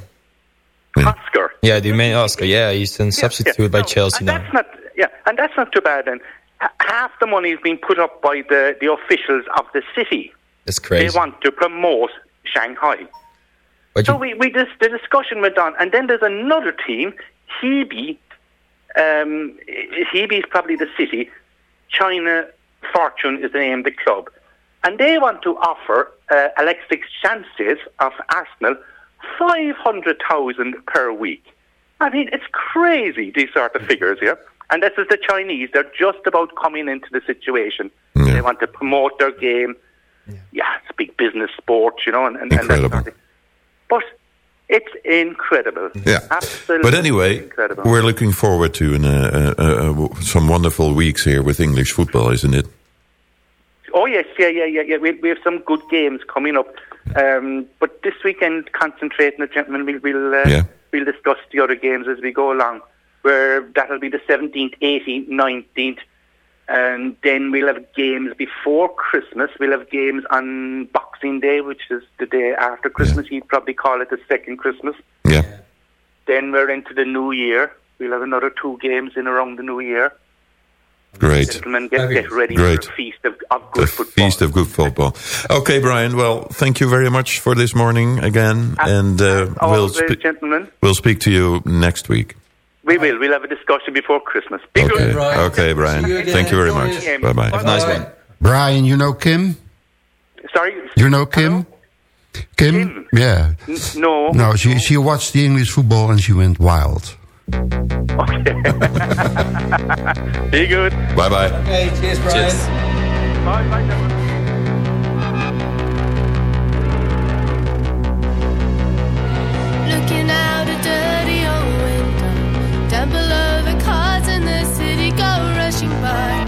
Oscar. Yeah, do you mean Oscar? Yeah, he's been substituted by Chelsea now. That's not, yeah, and that's not too bad. And h- half the money is being put up by the, the officials of the city. That's crazy. They want to promote Shanghai. so we, we just, the discussion went on, and then there's another team, Hebe. Um, Hebe is probably the city. China Fortune is the name of the club, and they want to offer uh, Alexis Sanchez of Arsenal five hundred thousand per week. I mean, it's crazy these sort of figures here. And this is the Chinese. They're just about coming into the situation. They want to promote their game. Yeah, it's big business sport, you know, and, and, and that But it's incredible. Yeah. Absolutely But anyway, incredible. we're looking forward to an, uh, uh, uh, some wonderful weeks here with English football, isn't it? Oh yes, yeah, yeah, yeah, yeah. We, we have some good games coming up. Um, but this weekend, concentrating, gentlemen, we'll we'll, uh, Yeah. we'll discuss the other games as we go along. Where that'll be the seventeenth, eighteenth, nineteenth, and then we'll have games before Christmas. We'll have games on Boxing Day, which is the day after Christmas. You'd probably call it the second Christmas. Yeah. Then we're into the New Year. We'll have another two games in around the New Year. Great. Gentlemen, get, get ready Great. for a feast of, of The good football. feast of good football. Okay, Brian. Well, thank you very much for this morning again, and uh, we'll spe- gentlemen. we'll speak to you next week. We will. We'll have a discussion before Christmas. Be Okay. good. Okay, Brian. Thank you very much. Bye bye. Have a nice one. Brian, you know Kim? Sorry? You know Kim? Kim? Yeah. N- no. No, she, she watched the English football and she went wild. Okay. Be good. Bye bye. Okay, cheers, Brian. Bye, bye, rushing by.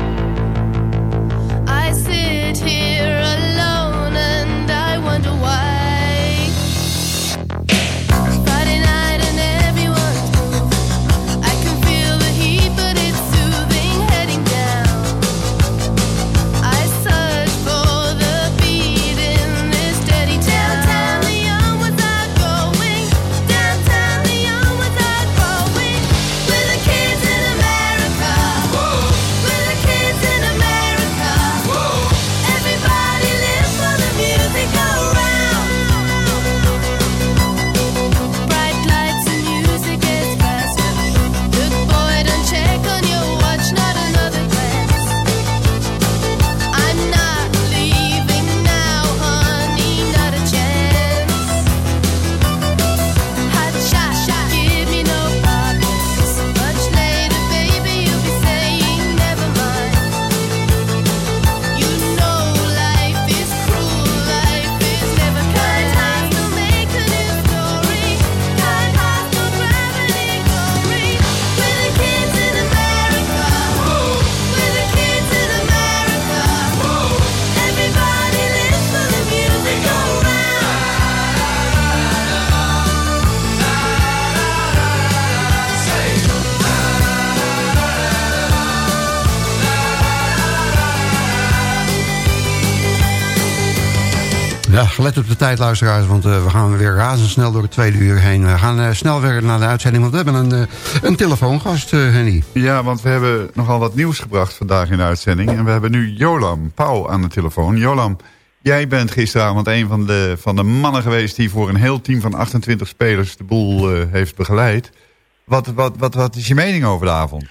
Gelet op de tijd, luisteraars, want eh, we gaan weer razendsnel door het tweede uur heen. We gaan eh, snel weer naar de uitzending, want we hebben een, eh, een telefoongast, eh, Henny. Ja, want we hebben nogal wat nieuws gebracht vandaag in de uitzending. En we hebben nu Jolam Pauw aan de telefoon. Jolam, jij bent gisteravond een van de, van de mannen geweest... die voor een heel team van 28 spelers de boel eh, heeft begeleid. Wat, wat, wat, wat is je mening over de avond?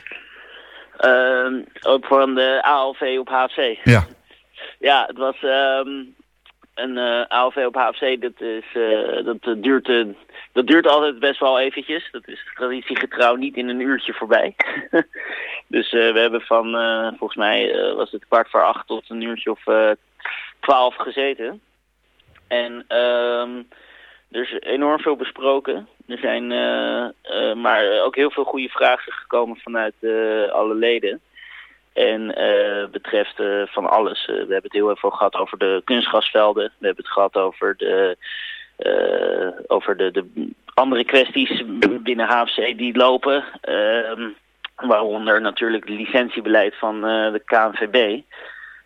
Ehm, ook van de ALV op HFC. Ja. Ja, het was ehm, een eh, ALV op HFC. Dat, is, eh, dat, eh, duurt, dat duurt altijd best wel eventjes. Dat is traditiegetrouw niet in een uurtje voorbij. dus we hebben van, volgens mij was het kwart voor acht tot een uurtje of twaalf gezeten. En ehm, er is enorm veel besproken. Er zijn maar ook heel veel goede vragen gekomen vanuit alle leden. En eh, betreft eh, van alles. Eh, we hebben het heel veel gehad over de kunstgrasvelden. We hebben het gehad over de, over de, de andere kwesties binnen HFC die lopen. Ehm, waaronder natuurlijk het licentiebeleid van de KNVB.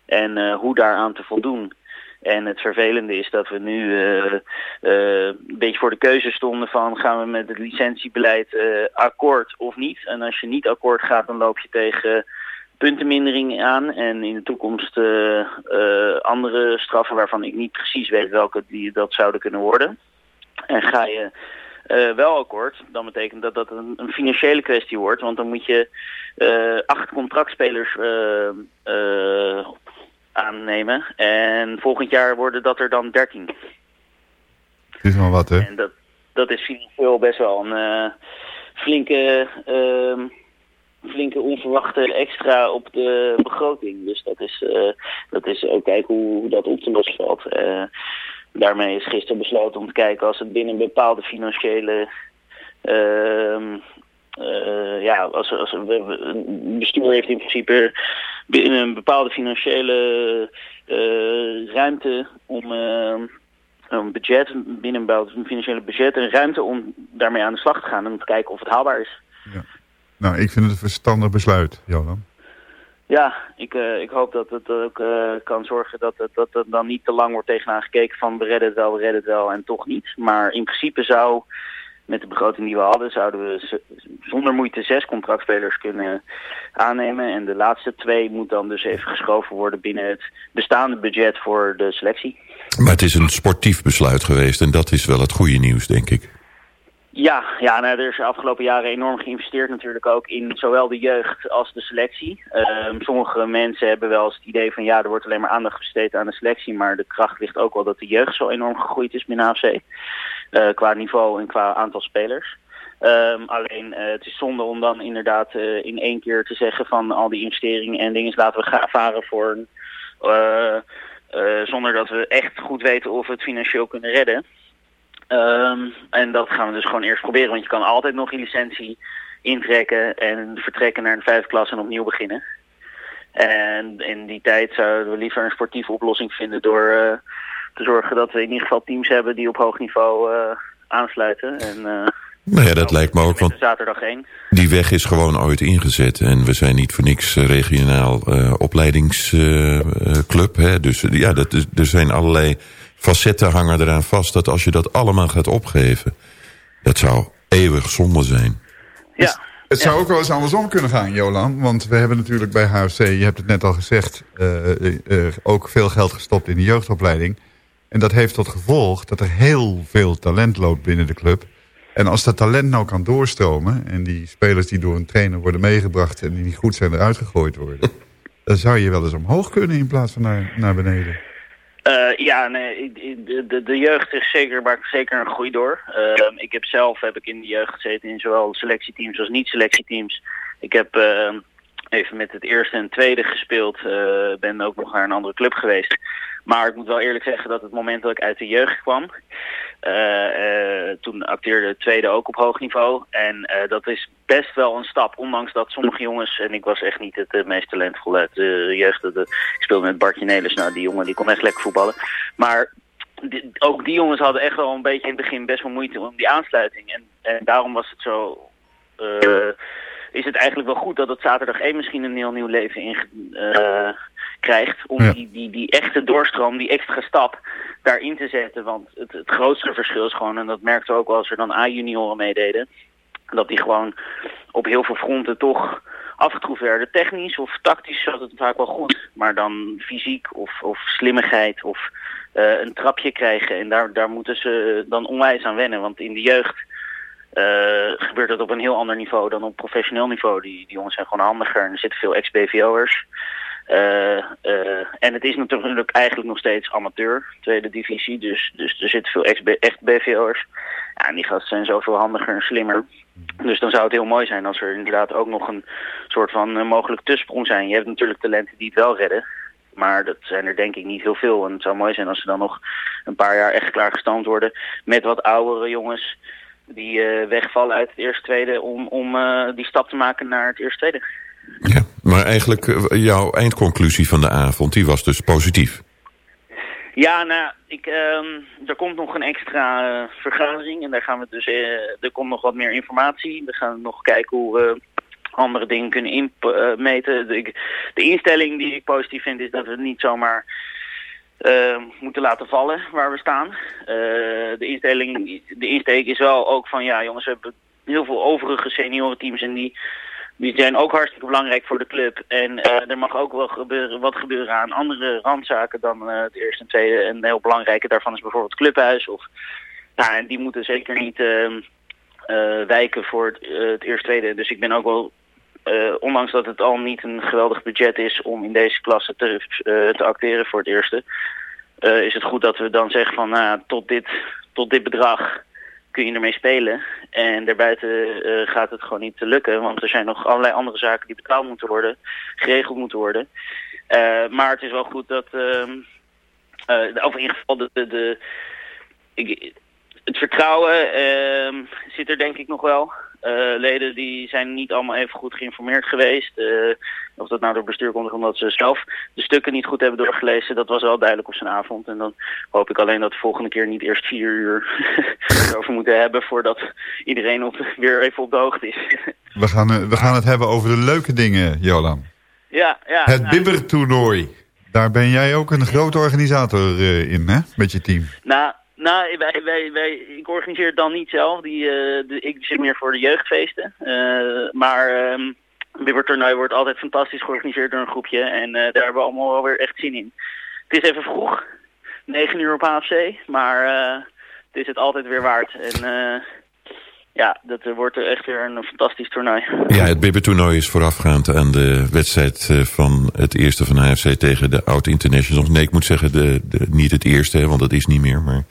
En hoe daaraan te voldoen. En het vervelende is dat we nu een beetje voor de keuze stonden van gaan we met het licentiebeleid akkoord of niet. En als je niet akkoord gaat, dan loop je tegen puntenmindering aan. En in de toekomst eh, eh, andere straffen waarvan ik niet precies weet welke die dat zouden kunnen worden. En ga je eh, wel akkoord, dan betekent dat dat een, een financiële kwestie wordt. Want dan moet je acht contractspelers aannemen. En volgend jaar worden dat er dan dertien. Het is wel wat, hè? En dat, dat is financieel best wel een flinke, ehm, flinke onverwachte extra op de begroting. Dus dat is, eh, dat is ook kijken hoe, dat op te lossen valt. Eh, daarmee is gisteren besloten om te kijken als het binnen bepaalde financiële... ehm, eh, ja, als, als een bestuur heeft in principe binnen een bepaalde financiële ruimte om een budget, binnen een financiële budget, een ruimte om daarmee aan de slag te gaan en om te kijken of het haalbaar is. Nou, ik vind het een verstandig besluit, Jolam. Ja, ik, eh, ik hoop dat het ook eh, kan zorgen dat het, dat het dan niet te lang wordt tegenaan gekeken van we redden het wel, we redden het wel en toch niet. Maar in principe zou, met de begroting die we hadden, zouden we zonder moeite zes contractspelers kunnen aannemen. En de laatste twee moet dan dus even geschoven worden binnen het bestaande budget voor de selectie. Maar het is een sportief besluit geweest en dat is wel het goede nieuws, denk ik. Ja, ja nou, er is de afgelopen jaren enorm geïnvesteerd natuurlijk ook in zowel de jeugd als de selectie. Ehm, sommige mensen hebben wel eens het idee van ja, er wordt alleen maar aandacht besteed aan de selectie. Maar de kracht ligt ook wel dat de jeugd zo enorm gegroeid is binnen AFC. eh, qua niveau en qua aantal spelers. Ehm, alleen eh, het is zonde om dan inderdaad eh, in één keer te zeggen van al die investeringen en dingen laten we gaan varen voor zonder dat we echt goed weten of we het financieel kunnen redden. Ehm, en dat gaan we dus gewoon eerst proberen, want je kan altijd nog je licentie intrekken en vertrekken naar een vijfde klas en opnieuw beginnen. En in die tijd zouden we liever een sportieve oplossing vinden door eh, te zorgen dat we in ieder geval teams hebben die op hoog niveau eh, aansluiten. En eh, Nou ja, dat lijkt me ook, want zaterdag één. die weg is gewoon ooit ingezet. En we zijn niet voor niks regionaal opleidingsclub. hè dus ja, dat is, er zijn allerlei facetten hangen eraan vast... dat als je dat allemaal gaat opgeven... dat zou eeuwig zonde zijn. Ja. Het zou ook wel eens andersom kunnen gaan, Jolan. Want we hebben natuurlijk bij HFC, je hebt het net al gezegd... eh, eh, ook veel geld gestopt in de jeugdopleiding. En dat heeft tot gevolg dat er heel veel talent loopt binnen de club. En als dat talent nou kan doorstromen... en die spelers die door een trainer worden meegebracht... en die niet goed zijn eruit gegooid worden... dan zou je wel eens omhoog kunnen in plaats van naar, naar beneden. Eh, ja, nee, de, de jeugd is zeker, maakt zeker een groei door. Ehm, ik heb zelf heb ik in de jeugd gezeten in zowel selectieteams als niet-selectieteams. Ik heb ehm, even met het eerste en tweede gespeeld. eh, ben ook nog naar een andere club geweest. Maar ik moet wel eerlijk zeggen dat het moment dat ik uit de jeugd kwam... eh, eh, toen acteerde tweede ook op hoog niveau. En eh, dat is best wel een stap. Ondanks dat sommige jongens... En ik was echt niet het meest talentvolle uit de jeugd. Ik speelde met Bartje Nelis. Nou, die jongen die kon echt lekker voetballen. Maar ook die jongens hadden echt wel een beetje in het begin best wel moeite om die aansluiting. En, en daarom was het zo... is het eigenlijk wel goed dat het zaterdag 1 misschien een heel nieuw leven in, eh, krijgt. Om Ja. die, die, die echte doorstroom, die extra stap daarin te zetten. Want het, het grootste verschil is gewoon, en dat merkten we ook wel als er dan A-junioren meededen, dat die gewoon op heel veel fronten toch afgetroefd werden. Technisch of tactisch zat het vaak wel goed, maar dan fysiek of, of slimmigheid of eh, een trapje krijgen. En daar, daar moeten ze dan onwijs aan wennen, want in de jeugd eh, gebeurt dat op een heel ander niveau dan op professioneel niveau. Die, die jongens zijn gewoon handiger en er zitten veel ex-BVO'ers. Eh, eh, en het is natuurlijk eigenlijk nog steeds amateur, tweede divisie. Dus, dus er zitten veel ex- BVO'ers. Ja, en die gasten zijn zoveel handiger en slimmer. Dus dan zou het heel mooi zijn als er inderdaad ook nog een soort van uh, mogelijk tussensprong zijn. Je hebt natuurlijk talenten die het wel redden. Maar dat zijn er denk ik niet heel veel. En het zou mooi zijn als ze dan nog een paar jaar echt klaargestoomd worden. Met wat oudere jongens die uh, wegvallen uit het eerste tweede. Om, om die stap te maken naar het eerste tweede. Ja, maar eigenlijk uh, jouw eindconclusie van de avond, die was dus positief. Ja, nou, ik, um, er komt nog een extra uh, vergadering en daar gaan we dus, uh, er komt nog wat meer informatie. We gaan nog kijken hoe we andere dingen kunnen inmeten. De, de instelling die ik positief vind is dat we niet zomaar uh, moeten laten vallen waar we staan. De, instelling, de insteek is wel ook van, ja jongens, we hebben heel veel overige seniorenteams en die die zijn ook hartstikke belangrijk voor de club. En uh, er mag ook wel gebeuren, wat gebeuren aan andere randzaken dan uh, het eerste en tweede. En heel belangrijke daarvan is bijvoorbeeld clubhuis. Of, nou, en die moeten zeker niet uh, wijken voor het, eerste tweede. Dus ik ben ook wel, ondanks dat het al niet een geweldig budget is om in deze klasse te, te acteren voor het eerste. is het goed dat we dan zeggen van tot, dit, tot dit bedrag kun je ermee spelen. En daarbuiten uh, gaat het gewoon niet lukken. Want er zijn nog allerlei andere zaken die betaald moeten worden. Geregeld moeten worden. Uh, maar het is wel goed dat... Uh, of in ieder geval de... de, de ik, het vertrouwen ehm, zit er denk ik nog wel. Uh, leden die zijn niet allemaal even goed geïnformeerd geweest. Uh, of dat nou door bestuur komt omdat ze zelf de stukken niet goed hebben doorgelezen. Dat was wel duidelijk op zijn avond. En dan hoop ik alleen dat de volgende keer niet eerst vier uur erover moeten hebben... voordat iedereen op, weer even op de hoogte is. we, gaan, uh, we gaan het hebben over de leuke dingen, Jolan. Ja, ja. Het nou, Bibber-toernooi. Daar ben jij ook een grote organisator in, hè? Met je team. Nou... Nou, wij, wij, wij, ik organiseer het dan niet zelf. Die, uh, ik zit meer voor de jeugdfeesten. Uh, maar um, Bibbertoernooi wordt altijd fantastisch georganiseerd door een groepje. En uh, daar hebben we allemaal wel weer echt zin in. Het is even vroeg. 9 uur op AFC. Maar het is het altijd weer waard. En ja, dat wordt echt weer een fantastisch toernooi. Ja, het Bibbertoernooi is voorafgaand aan de wedstrijd van het eerste van AFC tegen de Oud Internationals. Nee, ik moet zeggen, de, de, niet het eerste, want dat is niet meer. Maar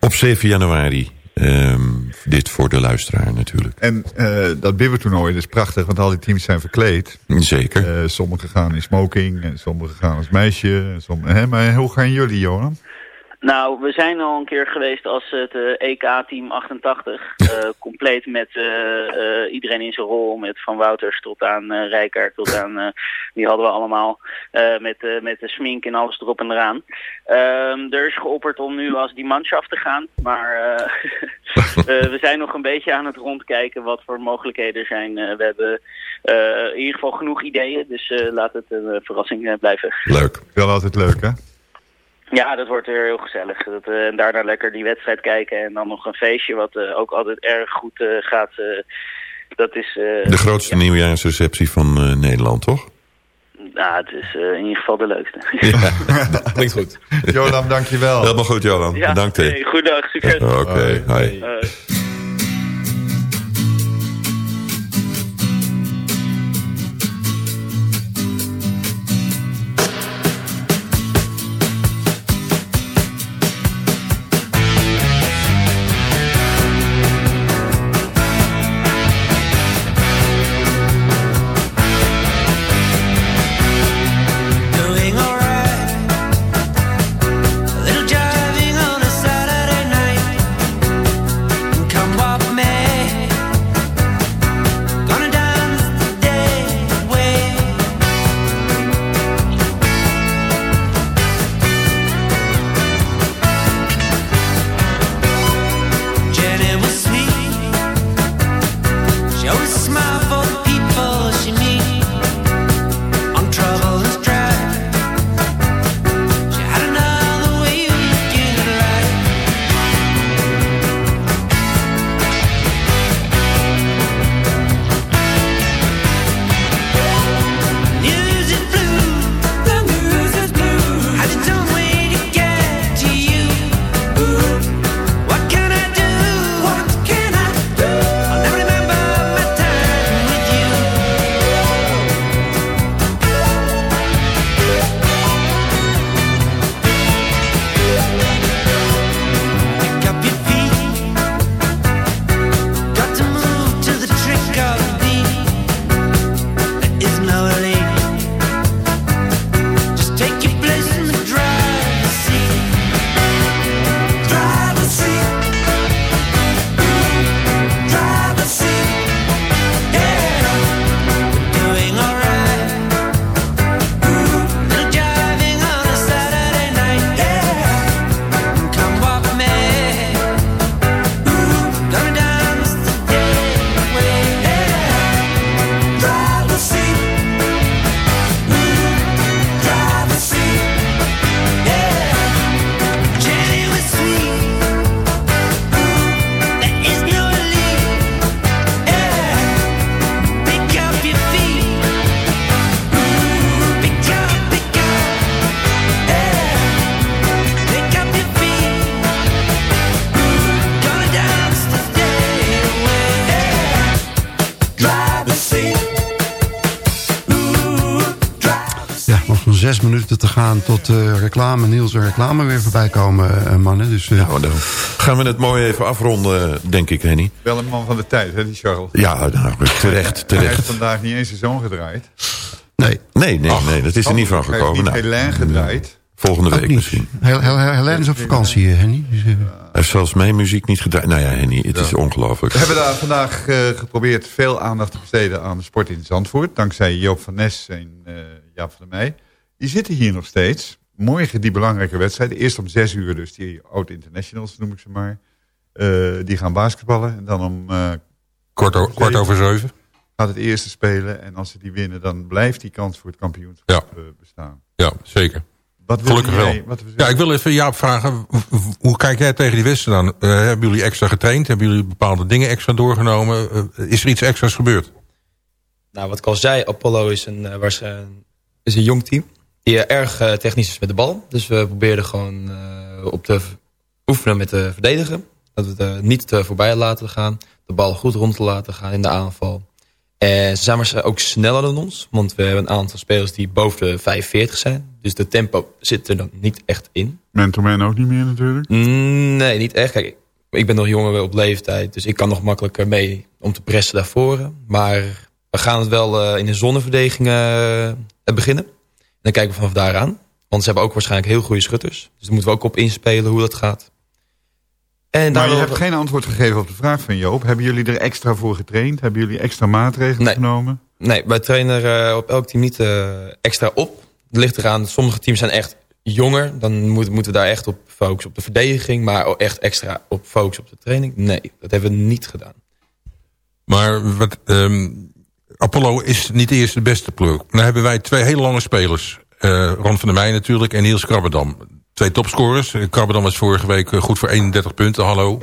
op 7 januari. Um, dit voor de luisteraar natuurlijk. En uh, dat bibbertoernooi is prachtig, want al die teams zijn verkleed. Zeker. Uh, sommigen gaan in smoking, en sommigen gaan als meisje. Sommige, hè, maar hoe gaan jullie, Johan? Nou, we zijn al een keer geweest als het uh, EK-team 88. Uh, compleet met uh, iedereen in zijn rol. Met Van Wouters tot aan uh, Rijkaard tot aan... die hadden we allemaal. met, met de smink en alles erop en eraan. Um, er is geopperd om nu als die manschaft te gaan. Maar we zijn nog een beetje aan het rondkijken wat voor mogelijkheden er zijn. we hebben in ieder geval genoeg ideeën. Dus laat het een verrassing blijven. Leuk. Wel altijd leuk, hè? Ja, dat wordt weer heel gezellig. Dat, uh, en daarna lekker die wedstrijd kijken en dan nog een feestje wat uh, ook altijd erg goed uh, gaat. dat is, de grootste ja. nieuwjaarsreceptie van Nederland, toch? Nou, het is in ieder geval de leukste. Ja, klinkt goed. Jolan, dankjewel. Helemaal goed, Jolan. Ja, Bedankt. Hey, goedendag, succes. Oké, okay, hoi. Gaan tot uh, reclame, Niels en reclame weer voorbij komen, uh, mannen. Dus, uh... nou, dan gaan we het mooi even afronden, denk ik, Henny. Wel een man van de tijd, hè, die Charles? Ja, nou, terecht, terecht. Hij heeft vandaag niet eens zijn zoon gedraaid. Nee. Nee, nee, nee, dat is er niet van gekomen. Hij heeft niet nou, gedraaid. Volgende week misschien. Helene is op vakantie, Henny. Dus, Hij heeft zelfs mijn muziek niet gedraaid. Nou ja, Henny, het ja. is ongelooflijk. We hebben daar vandaag uh, geprobeerd veel aandacht te besteden aan de sport in Zandvoort. Dankzij Joop van Nes en uh, Jaap van der Meij. Die zitten hier nog steeds. Morgen die belangrijke wedstrijd. Eerst om zes uur, dus die oud internationals noem ik ze maar. Uh, die gaan basketballen. En dan om... Kort, o- kwart over zeven. Gaat het eerste spelen. En als ze die winnen, dan blijft die kans voor het kampioenschap ja. bestaan. Ja, zeker. Wat Gelukkig jij, wel. Wat ja, ik wil even Jaap vragen. Hoe kijk jij tegen die wedstrijd aan? Uh, hebben jullie extra getraind? Hebben jullie bepaalde dingen extra doorgenomen? Uh, is er iets extra's gebeurd? Nou, wat ik al zei, Apollo is een, uh, was, is een jong team. Die erg technisch is met de bal. Dus we probeerden gewoon op te oefenen met te verdedigen. Dat we het niet te voorbij laten gaan. De bal goed rond te laten gaan in de aanval. En ze zijn maar ook sneller dan ons. Want we hebben een aantal spelers die boven de 45 zijn. Dus de tempo zit er dan niet echt in. Man-to-man ook niet meer natuurlijk? Mm, nee, niet echt. Kijk, ik ben nog jonger op leeftijd. Dus ik kan nog makkelijker mee om te pressen daarvoor. Maar we gaan het wel in de zonneverdediging beginnen. En dan kijken we vanaf daar aan. Want ze hebben ook waarschijnlijk heel goede schutters. Dus daar moeten we ook op inspelen hoe dat gaat. En maar je hebt geen antwoord gegeven op de vraag van Joop. Hebben jullie er extra voor getraind? Hebben jullie extra maatregelen nee. genomen? Nee, wij trainen er uh, op elk team niet uh, extra op. Het ligt eraan, sommige teams zijn echt jonger. Dan moet, moeten we daar echt op focussen op de verdediging. Maar echt extra op focussen op de training. Nee, dat hebben we niet gedaan. Maar wat, um, Apollo is niet eerst de beste pluk. Dan hebben wij twee hele lange spelers. Uh, Ron van der Meij natuurlijk en Niels Krabberdam twee topscorers. Krabberdam was vorige week goed voor 31 punten, hallo.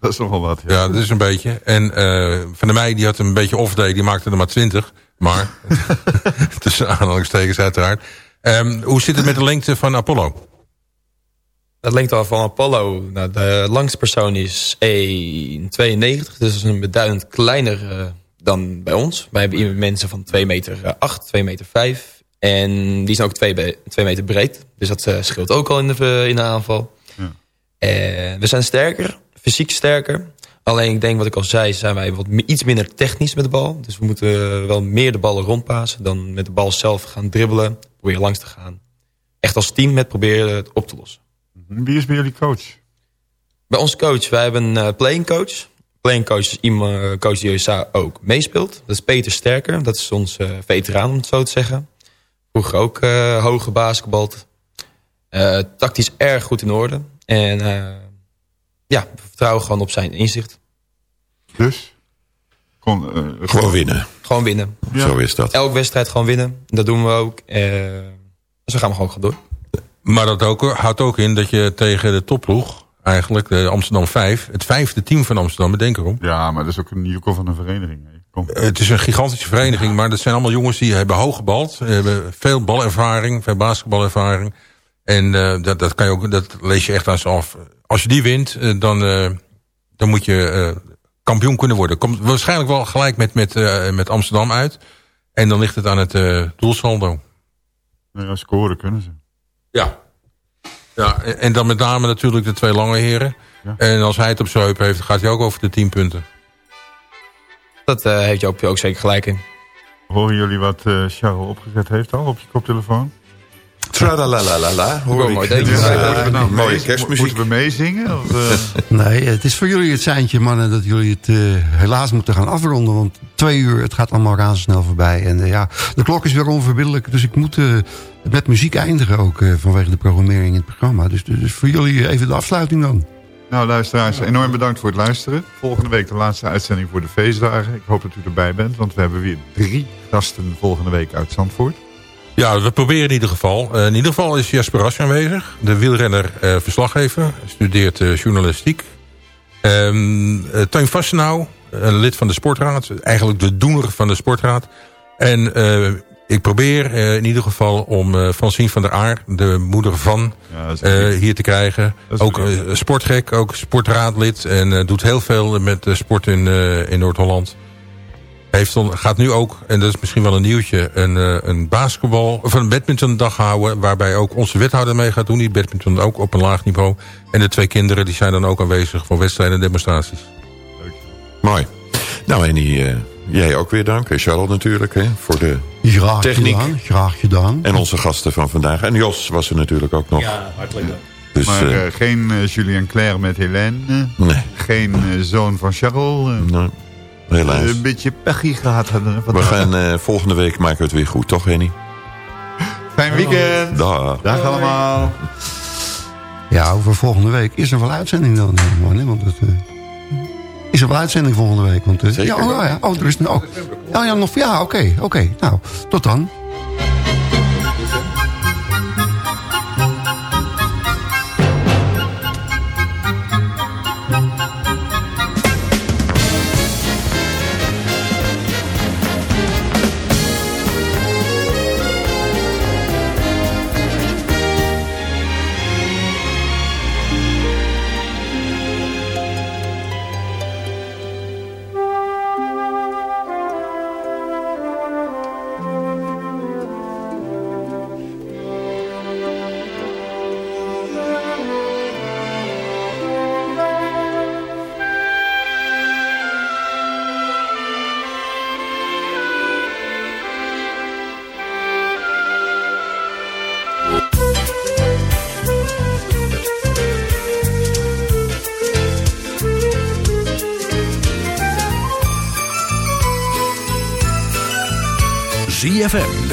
Dat is nogal wat. Ja, ja dat is een beetje. En uh, Van der Meij die had een beetje off-day, die maakte er maar 20. Maar, tussen aanhalingstekens uiteraard. Um, hoe zit het met de lengte van Apollo? De lengte van Apollo, nou, de langste persoon is 1,92. Dus dat is een beduidend kleiner uh, dan bij ons. Wij hebben mensen van 2 meter 8, 2 meter 5. En die zijn ook 2 meter breed. Dus dat uh, scheelt ook al in de, in de aanval. Ja. Uh, we zijn sterker, fysiek sterker. Alleen ik denk wat ik al zei, zijn wij wat iets minder technisch met de bal. Dus we moeten wel meer de ballen rondpassen dan met de bal zelf gaan dribbelen. Proberen langs te gaan. Echt als team met proberen het op te lossen. Wie is bij jullie coach? Bij ons coach, wij hebben een playing coach. Playing coach is iemand coach die USA ook meespeelt. Dat is Peter Sterker. Dat is onze veteraan om het zo te zeggen. Vroeger ook uh, hoge basketbal. Uh, tactisch erg goed in orde. En uh, ja, we vertrouwen gewoon op zijn inzicht. Dus? Kon, gewoon winnen. Gewoon winnen. Ja. Zo is dat. Elke wedstrijd gewoon winnen. Dat doen we ook. dus we gaan gewoon gaan door. Maar dat ook, houdt ook in dat je tegen de topploeg, eigenlijk de Amsterdam 5... het vijfde team van Amsterdam, bedenk erom. Ja, maar dat is ook een joekel van een vereniging. Kom. Het is een gigantische vereniging, maar dat zijn allemaal jongens die hebben hoog gebald. Hebben veel balervaring, veel basketbalervaring. En uh, dat, dat, kan je ook, dat lees je echt aan ze af. Als je die wint, uh, dan, uh, dan moet je kampioen kunnen worden. Komt waarschijnlijk wel gelijk met, met, met Amsterdam uit. En dan ligt het aan het doelsaldo. Ja, scoren kunnen ze. Ja. Ja. En dan met name natuurlijk de twee lange heren. Ja. En als hij het op zijn heup heeft, gaat hij ook over de 10 punten. Dat uh, heeft Joop ook zeker gelijk in. Horen jullie wat uh, Charles opgezet heeft al op je koptelefoon? Tralalalala, hoor mooi, ik. Ja, uh, nou mooie kerstmuziek. Moeten we meezingen? Of, uh... nee, het is voor jullie het seintje, mannen, dat jullie het uh, helaas moeten gaan afronden. Want twee uur, het gaat allemaal razendsnel voorbij. En ja, de klok is weer onverbiddelijk. Dus ik moet met muziek eindigen ook vanwege de programmering in het programma. Dus, dus voor jullie even de afsluiting dan. Nou, luisteraars, enorm bedankt voor het luisteren. Volgende week de laatste uitzending voor de feestdagen. Ik hoop dat u erbij bent, want we hebben weer drie gasten volgende week uit Zandvoort. Ja, we proberen in ieder geval. Uh, in ieder geval is Jasper Ras aanwezig. De wielrenner uh, verslaggever. Studeert uh, journalistiek. Um, Teun Vassenau, lid van de sportraad. Eigenlijk de doener van de sportraad. En ik probeer in ieder geval om Francine van der Aar, de moeder van, ja, hier te krijgen. Ook sportgek, ook sportraadlid. En doet heel veel met sport in, in Noord-Holland. Heeft dan, gaat nu ook, en dat is misschien wel een nieuwtje... een, eh, een basketbal of een badmintondag houden... waarbij ook onze wethouder mee gaat doen. Die badminton ook op een laag niveau. En de twee kinderen die zijn dan ook aanwezig voor wedstrijden en demonstraties. Mooi. Nou, Henny, eh, jij ook weer dank. En Charlotte natuurlijk, hè, voor de Graag techniek. gedaan, graag gedaan. En onze gasten van vandaag. En Jos was er natuurlijk ook nog. Ja, hartelijk dank. Dus, maar eh, geen Julien Claire met Helene. Nee. Geen zoon van Charles. nee, helaas. een beetje pechie gehad hadden. We gaan eh, volgende week maken we het weer goed, toch Henny? Fijn weekend. Dag. Dag allemaal. Ja, over volgende week is er wel uitzending dan, eh, man? Want het, eh, is er wel uitzending volgende week? Want, Zeker. Ja, oh, ja, oh, er is nog. Oh, ja, nog, ja oké, oké. Nou, tot dan.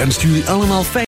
ZFM wenst jullie allemaal fijn.